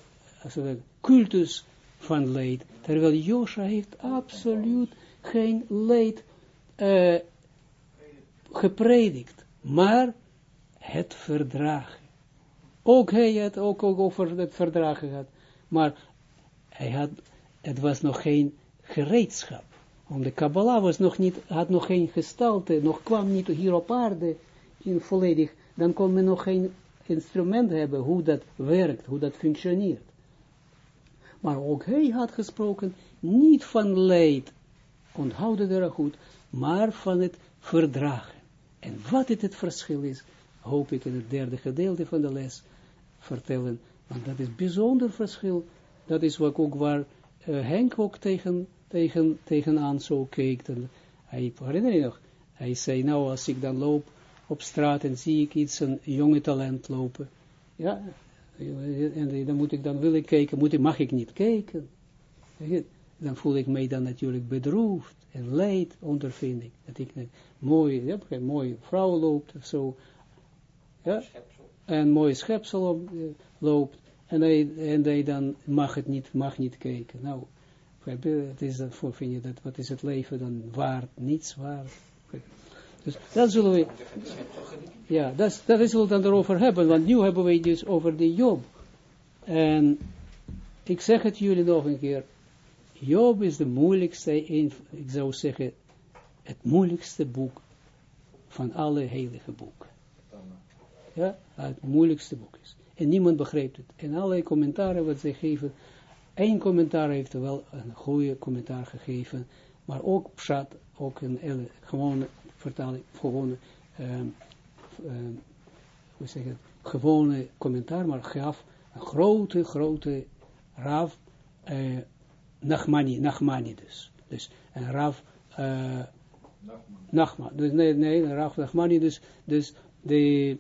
cultus van leed, terwijl Josha heeft absoluut geen leed gepredikt, maar het verdragen. Ook hij had ook, over het verdragen gehad, maar hij had, het was nog geen gereedschap. Want de Kabbalah was nog niet, had nog geen gestalte, nog kwam niet hier op aarde in volledig, dan kon men nog geen instrument hebben hoe dat werkt, hoe dat functioneert. Maar ook hij had gesproken niet van leid, onthoud het er goed, maar van het verdragen. En wat het, het verschil is, hoop ik in het derde gedeelte van de les vertellen, want dat is bijzonder verschil, dat is wat ook waar uh, Henk ook tegen, tegen, tegenaan zo keek, en hij, herinner je nog, hij zei, nou als ik dan loop op straat en zie ik iets, een jonge talent lopen, ja, en dan moet ik, dan wil ik kijken, moet ik, mag ik niet kijken, dan voel ik mij dan natuurlijk bedroefd en leid ondervind ik, dat ik een mooie, ja, een mooie vrouw loopt of zo, ja, een mooi schepsel eh, loopt, en hij, en hij dan mag het niet, mag niet kijken. Nou, het is dat voor, vind je dat, wat is het leven dan waard, niets waard. Dus dat zullen we, ja, dat, dat is we dan erover hebben, want nu hebben we dus over de Job. En ik zeg het jullie nog een keer, Job is de moeilijkste, ik zou zeggen, het moeilijkste boek van alle heilige boeken. Ja, het moeilijkste boek is. En niemand begrijpt het. En allerlei commentaren wat zij geven, één commentaar heeft er wel een goede commentaar gegeven, maar ook Pshat, ook een gewone vertaling, gewone, um, um, hoe zeg het, gewone commentaar, maar gaf een grote, grote Rav, uh, Nachmani, Nachmani dus. Dus, en Rav, uh, Nachman. Dus nee, nee, Rav Nachmani, dus, dus de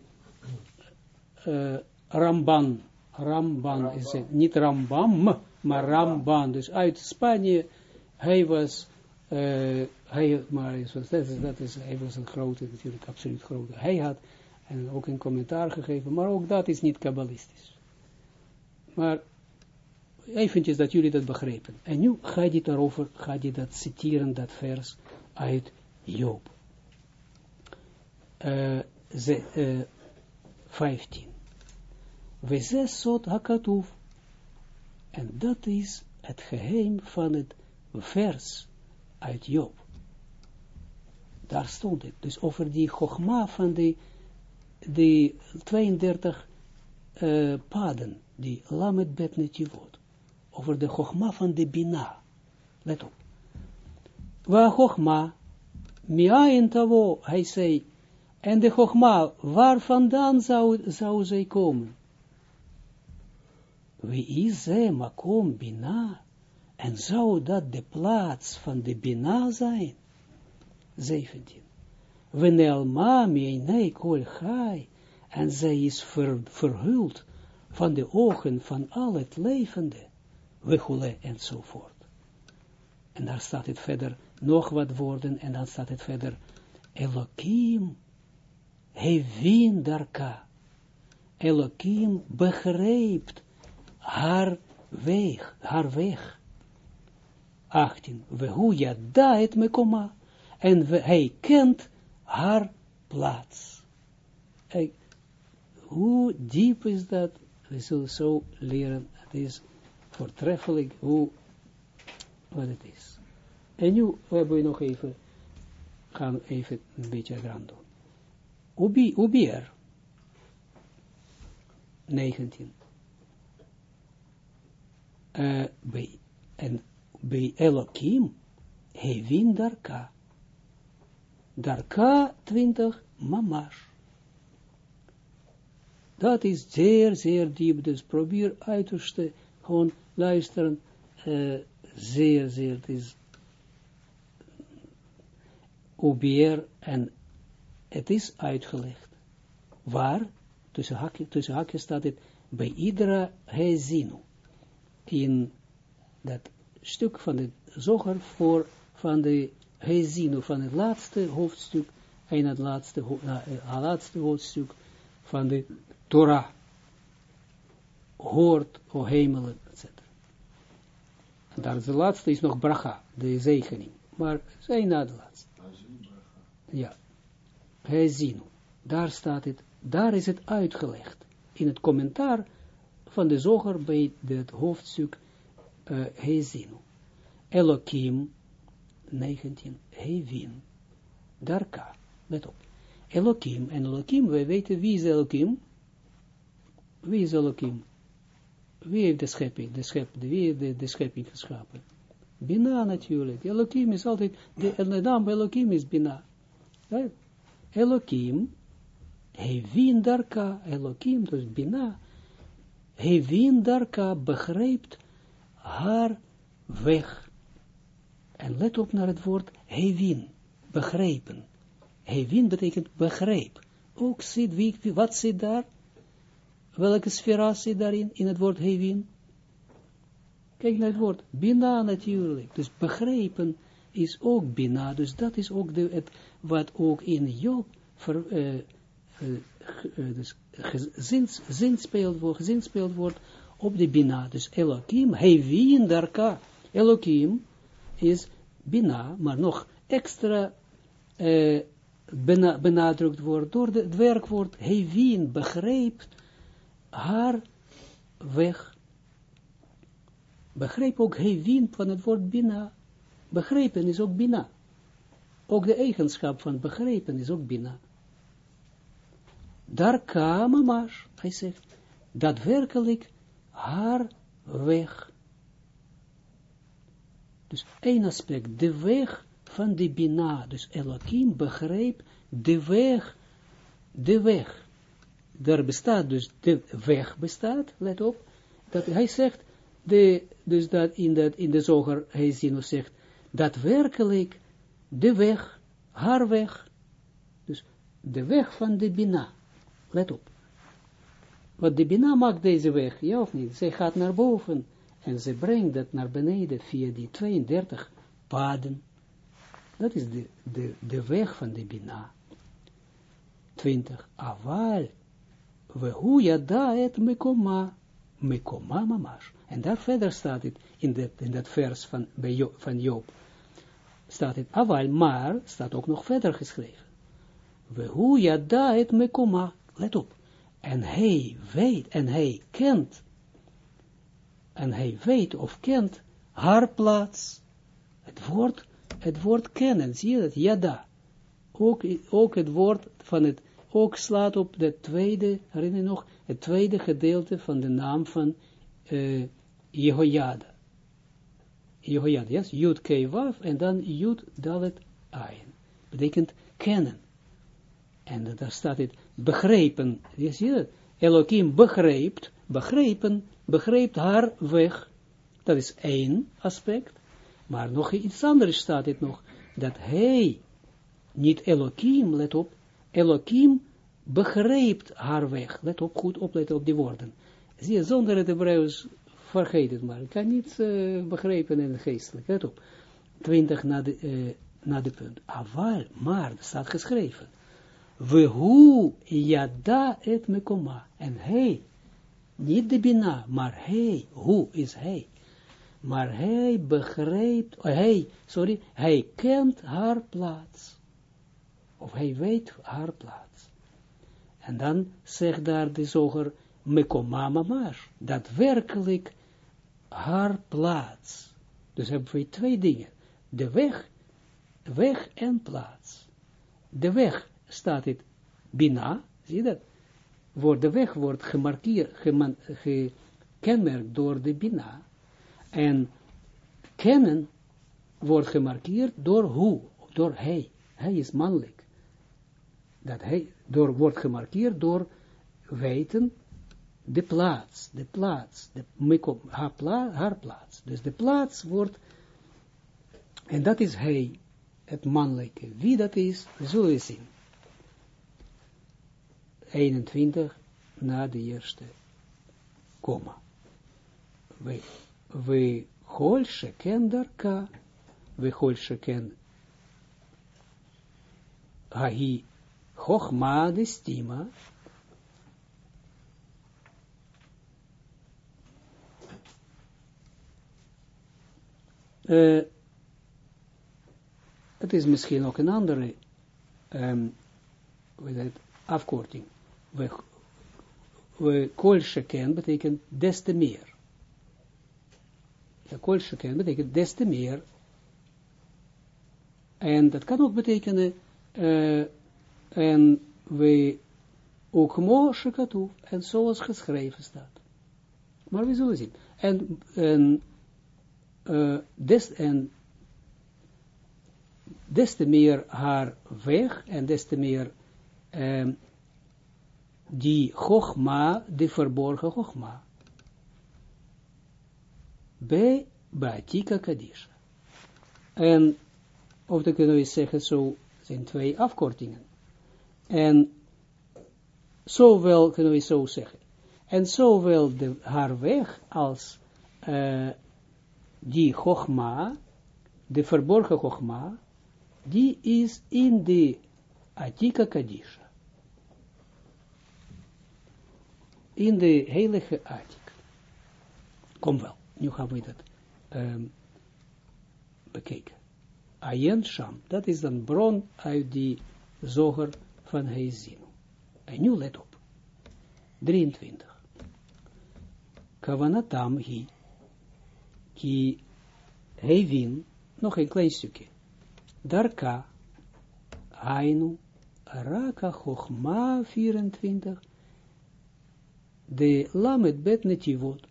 uh, Ramban, Ramban is het, niet Rambam, maar Ramban, dus uit Spanje, hij was, uh, hij, maar dat is, dat is, hij was een grote, natuurlijk absoluut grote, hij had en ook een commentaar gegeven, maar ook dat is niet kabbalistisch. Maar eventjes dat jullie dat begrepen. En nu ga je daarover, ga je dat citeren, dat vers uit Job. Uh, ze, uh, 15. We zes sot hakatuf. En dat is het geheim van het vers uit Job. Daar stond het. Dus over die chogma van de, de 32 uh, paden, die lamet bet netivot. Over de chogma van de bina. Let op. Wa chogma, miain tavo, hij zei, en de chogma, waar vandaan zou, zou zij komen? Wie is zij, makom bina? En zou dat de plaats van de bina zijn? 17. Wenel ma nee kol chai. En zij is ver, verhuld van de ogen van al het levende. Wechule enzovoort. En daar staat het verder nog wat woorden en dan staat het verder Elohim hevin darka. Elohim begrijpt haar weg, haar weg. 18. We ja da het mekoma. En we, hij kent haar plaats. Hey, hoe diep is dat? We zullen zo leren. Het is voortreffelijk hoe, wat het is. En nu hebben we nog even, gaan even een beetje gaan doen. Ubi, Ubier. 19. Uh, bij, en bij Elohim, Hevin Darka. Darka 20, Mamash. Dat is zeer, zeer diep, dus probeer uiterste, gewoon luisteren, uh, zeer, zeer, is Ubier en het is uitgelegd. Waar? Tussen hakjes, tussen hakjes staat het bij iedere hezinu. In dat stuk van de zoger voor van de hezinu, van het laatste hoofdstuk en het laatste, het laatste hoofdstuk van de Torah. Hoort, o hemelen, etc. En daar de laatste is nog bracha, de zegening. Maar zij na de laatste. Ja. Hezinu. Daar staat het, daar is het uitgelegd. In het commentaar van de zoger bij het hoofdstuk uh, Hezinu. Elohim, 19, Hevin, Darka, let op. Elohim, en Elohim, wij weten wie is Elohim? Wie is Elohim? Wie heeft de schepping, de schep, wie heeft de, de schepping geschapen? Bina natuurlijk. Elohim is altijd, de, de naam Elohim is Bina. Elohim, Hevin Darka, Elohim, dus Bina, Hevin Darka begrijpt haar weg. En let op naar het woord Hevin, begrepen. Hevin betekent begreep. Ook zit, wie, wat zit daar? Welke sfera zit daarin, in het woord Hevin? Kijk naar het woord Bina natuurlijk. Dus begrepen is ook Bina. Dus dat is ook de, het, wat ook in Job ver, uh, uh, dus zins, zinspeeld wordt, zinspeeld wordt op de Bina. Dus Elohim, Hevin Darka. Elohim is Bina, maar nog extra uh, bena, benadrukt wordt door het werkwoord Hevin, begreep haar weg. Begreep ook Hevin van het woord Bina. Begrepen is ook Bina. Ook de eigenschap van begrepen is ook Bina. Daar kwam maar, hij zegt, daadwerkelijk haar weg. Dus één aspect, de weg van de Bina. Dus Elohim begreep de weg, de weg. Daar bestaat dus, de weg bestaat, let op, dat hij zegt, de, dus dat in, dat in de zoger, hij zegt, daadwerkelijk de weg, haar weg, dus de weg van de Bina, let op, wat de Bina maakt deze weg, ja of niet, zij gaat naar boven, en ze brengt dat naar beneden via die 32 paden, dat is de, de, de weg van de Bina. 20. Aval, we hoe ja da het mekoma, mekoma mamash. En daar verder staat het, in, dat in dat vers van, van Job, staat het aval, maar, staat ook nog verder geschreven. We hoe ja da het mekoma, let op. En hij weet, en hij kent, en hij weet of kent haar plaats. Het woord, het woord kennen, zie je dat? Yada. Ook, ook het woord van het, ook slaat op het tweede, herinner je nog, het tweede gedeelte van de naam van uh, Jehoiada. Jehoiada, yes? Jud Waf en dan Jud Dalet Ayin. Betekent kennen. En daar staat het begrepen. Je ziet het? Elohim begreept, begrepen, begreep haar weg. Dat is één aspect. Maar nog iets anders staat het nog. Dat hij, niet Elohim, let op, Elohim begreep haar weg. Let op, goed opletten op die woorden. Zie je, zonder het Hebreeuws, vergeet het maar. Ik kan niet uh, begrijpen in het geestelijk. Let op. 20 na de, uh, na de punt. Aval, maar, dat staat geschreven. We hoe yada et mekoma. En hij, niet de bina, maar hij, hoe is hij? Maar hij begrijpt, oh, hij, sorry, hij kent haar plaats. Of hij weet haar plaats. En dan zegt daar de zoger, mekoma mamash, daadwerkelijk haar plaats. Dus hebben we twee dingen. De weg, weg en plaats. De weg staat het bina, zie je dat? De weg wordt gemarkeerd, gekenmerkt door de bina. En kennen wordt gemarkeerd door hoe, door hij. Hij is mannelijk. Dat hij door, wordt gemarkeerd door weten de plaats, de plaats, de, haar, pla, plaats. Dus de plaats wordt, en dat is hij, het mannelijke. Wie dat is, zullen we zien. 21 na de eerste komma. We, we hol sheken darka, we hol sheken hahi chochma de stima, Uh, het is misschien ook een andere um, afkorting we, we betekent des te meer. Ja, kol sheken betekent des te meer. En dat kan ook betekenen, uh, en we ook Moshe katoef, en zoals geschreven staat. Maar we zullen zien. En, en, uh, des, en des te meer haar weg, en des te meer um, die Chogma, de verborgen Chogma. Bij Batika Kadisha. En, of dan kunnen we zeggen, zo zijn twee afkortingen. En zowel, kunnen we zo zeggen, en zowel de, haar weg als uh, die Chogma, de verborgen Chogma, die is in de Atika Kadisha. in de heilige Atik. Kom wel, nu gaan we dat um, bekijken. Ayen Sham, dat is een bron uit die zoger van Heizinu. En nu let op. 23. Kavanatam hi, ki hevin, nog een klein stukje. Darka, Ainu, Raka Chochma 24, de lamet bet netivot.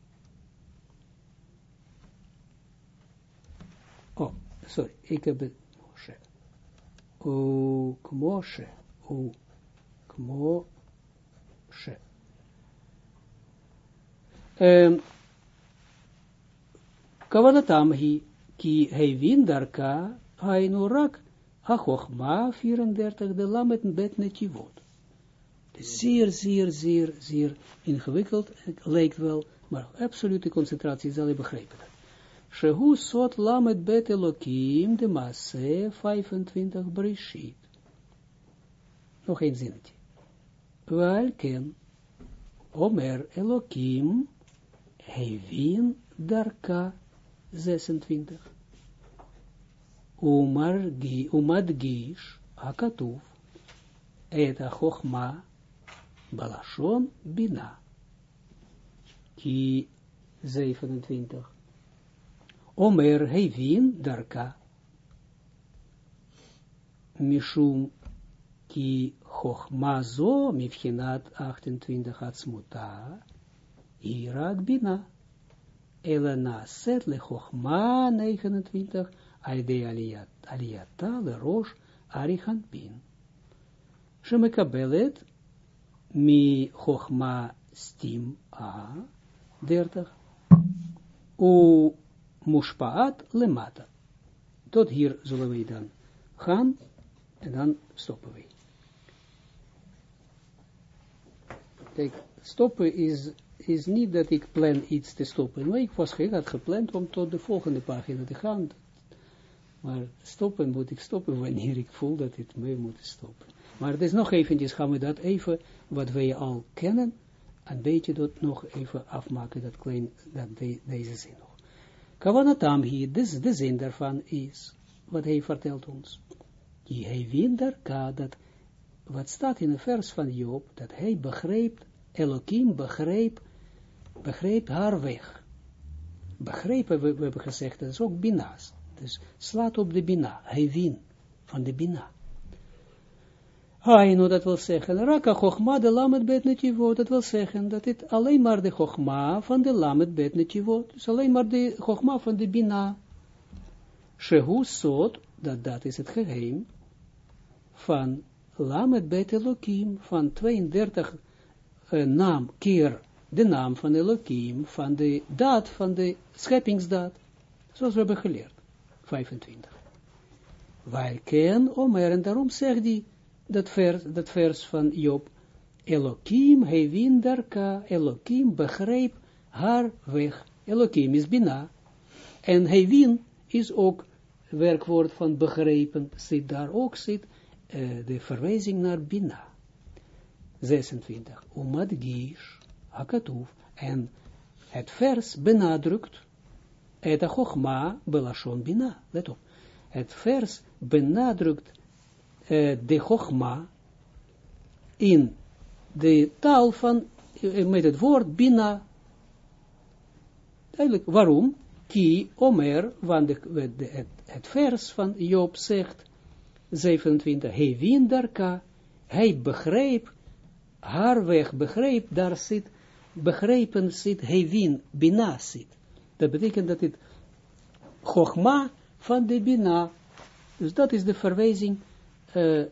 Oh, sorry, ik heb het Moshe. O, kmoshe, o, kmoshe. Um, Kavanatam hi, ki hevin darka, hainu rak, achochma 34, de lamet bet netivot. Zeer, zeer, zeer, zeer ingewikkeld, lijkt wel, maar absolute concentratie zal je begrijpen. Shehu sot lamet bet elokim de masse 25 brishit. Nog een zinnetje. Welken Omer Elokim Hevin Darka 26. Umar gi, Umad Gish Akatuf Et Chochma Balashon Bina Ki 27. Omer Hevin Darka Mishum Ki Chochma zo mifchinat 28 atzmuta, irak bina. Elena set le Chochma 29, aide aliyata le rosh arichan bin. Shemekabelet mi Chochma stim a 30. U mushpaat lemata. Tot hier zullen wij dan gaan en dan stoppen we. Is, is niet dat ik plan iets te stoppen. Maar ik was had gepland om tot de volgende pagina te gaan. Maar stoppen moet ik stoppen wanneer ik voel dat het mee moet stoppen. Maar dus nog eventjes gaan we dat even, wat wij al kennen, een beetje dat nog even afmaken, dat klein, dat deze zin nog. Kavanatam hier, dus de zin daarvan is, wat hij vertelt ons. Die hij winder dat wat staat in een vers van Job, dat hij begreep, Elohim begreep, begreep haar weg. Begrepen, we, hebben gezegd, dat is ook bina's. Dus slaat op de bina, hij win van de bina. Haino, dat wil zeggen, raka chogma de lamet bet netivot, dat wil zeggen, dat het alleen maar de chogma van de lamet bet netivot, dus alleen maar de chogma van de bina. Shehu sot, dat dat is het geheim, van Lamet bet Elohim, van 32 uh, naam, keer de naam van Elohim, van de daad, van de scheppingsdaad, zoals we hebben geleerd, 25. Wij ken Omer, en daarom zegt hij, dat vers, dat vers van Job, Elohim hevin darka, Elohim begreep haar weg, Elohim is Bina, en hevin is ook werkwoord van begrepen, zit daar ook, zit uh, de verwijzing naar Bina. 26. Umad gish, hakatuf, en het vers benadrukt, et chochma belashon Bina. Let op. Het vers benadrukt uh, de chochma in de taal van, uh, met het woord Bina. Duidelijk, waarom? Ki omer, want de, de, het, het vers van Job zegt, 27, hij wien darka, hij begreep, haar weg begreep, daar zit, begrepen zit, wien, bina zit. Dat betekent dat het chogma van de bina, dus dat is de verwijzing, uh,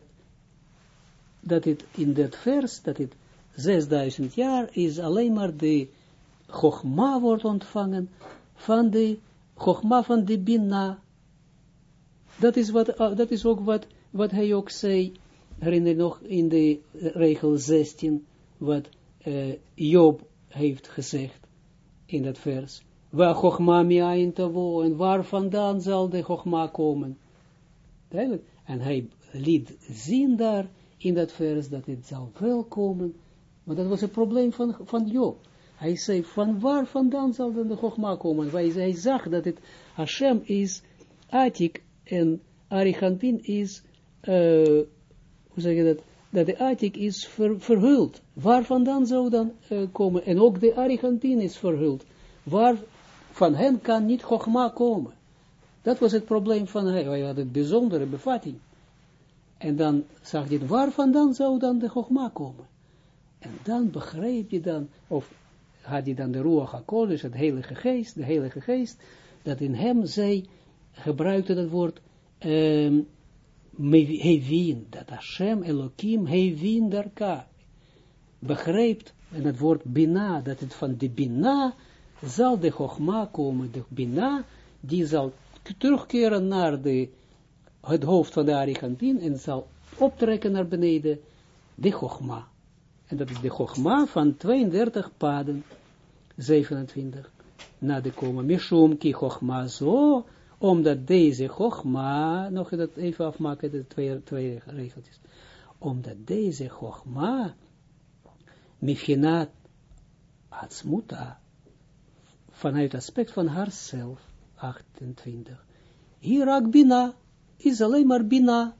dat het in dat vers, dat het 6000 jaar is alleen maar de chogma wordt ontvangen van de chogma van de bina, dat is, wat, uh, dat is ook wat, wat hij ook zei, herinner nog in de regel 16, wat uh, Job heeft gezegd in dat vers. Waar Chogma miayin tavo, en waar vandaan zal de Chogma komen. En hij liet zien daar in dat vers dat het zal wel komen, maar dat was het probleem van, van Job. Hij zei, van waar vandaan zal de Chogma komen? Hij, hij zag dat het Hashem is Atik en Arichampin is, uh, hoe zeg je dat, dat de Atik is ver, verhuld. Waar vandaan zou dan uh, komen? En ook de Arichampin is verhuld. Waar van hen kan niet Chogma komen. Dat was het probleem van hij. Hij had een bijzondere bevatting. En dan zag je, waar vandaan zou dan de Chogma komen? En dan begreep je dan, of had je dan de Ruach HaKodesh, het Heilige Geest, de Heilige Geest, dat in hem zij gebruikte dat woord um, hevin, dat Hashem Elohim hevin darka, begrijpt, en het woord bina, dat het van de bina zal de chogma komen, de bina, die zal terugkeren naar de, het hoofd van de Arigantin en zal optrekken naar beneden de Chogma. En dat is de Chogma van 32 paden, 27, na de koma. Mishum ki zo, omdat deze Chogma, nog dat even afmaken, de twee, twee regeltjes, omdat deze Chogma, Michinat Atzmuta, vanuit aspect van haarzelf, 28. Hier Bina, is alleen maar Bina,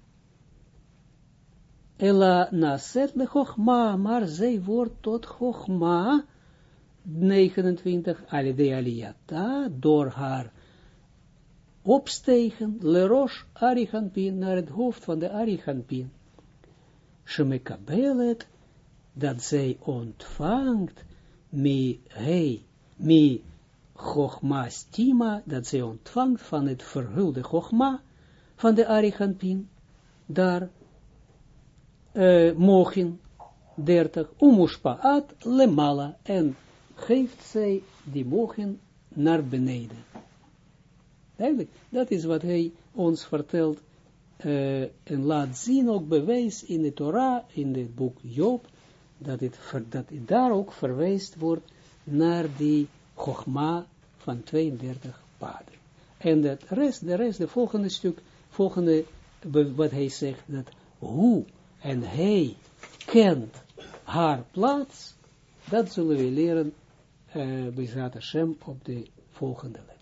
Ela naset le chokma, maar zij wordt tot chokma, 29, alide aliyata, door haar opstegen, le rosh arichanpin, naar het hoofd van de arichanpin. Shemekabelet, dat zij ontvangt, mi, hey, mi, chokma stima, dat zij ontvangt van het verhulde chokma, van de arichanpin, daar, uh, mogen, 30, umushpaat lemala, en geeft zij die mogen naar beneden. Eigenlijk, dat is wat hij ons vertelt, uh, en laat zien, ook bewijs in de Torah, in het boek Job, dat het, daar ook verwijst wordt naar die Chogma van 32 paden. En dat rest, de rest, de volgende stuk, volgende, wat hij zegt, dat hoe en hij kent haar plaats, dat zullen we leren uh, bij Hashem op de volgende les.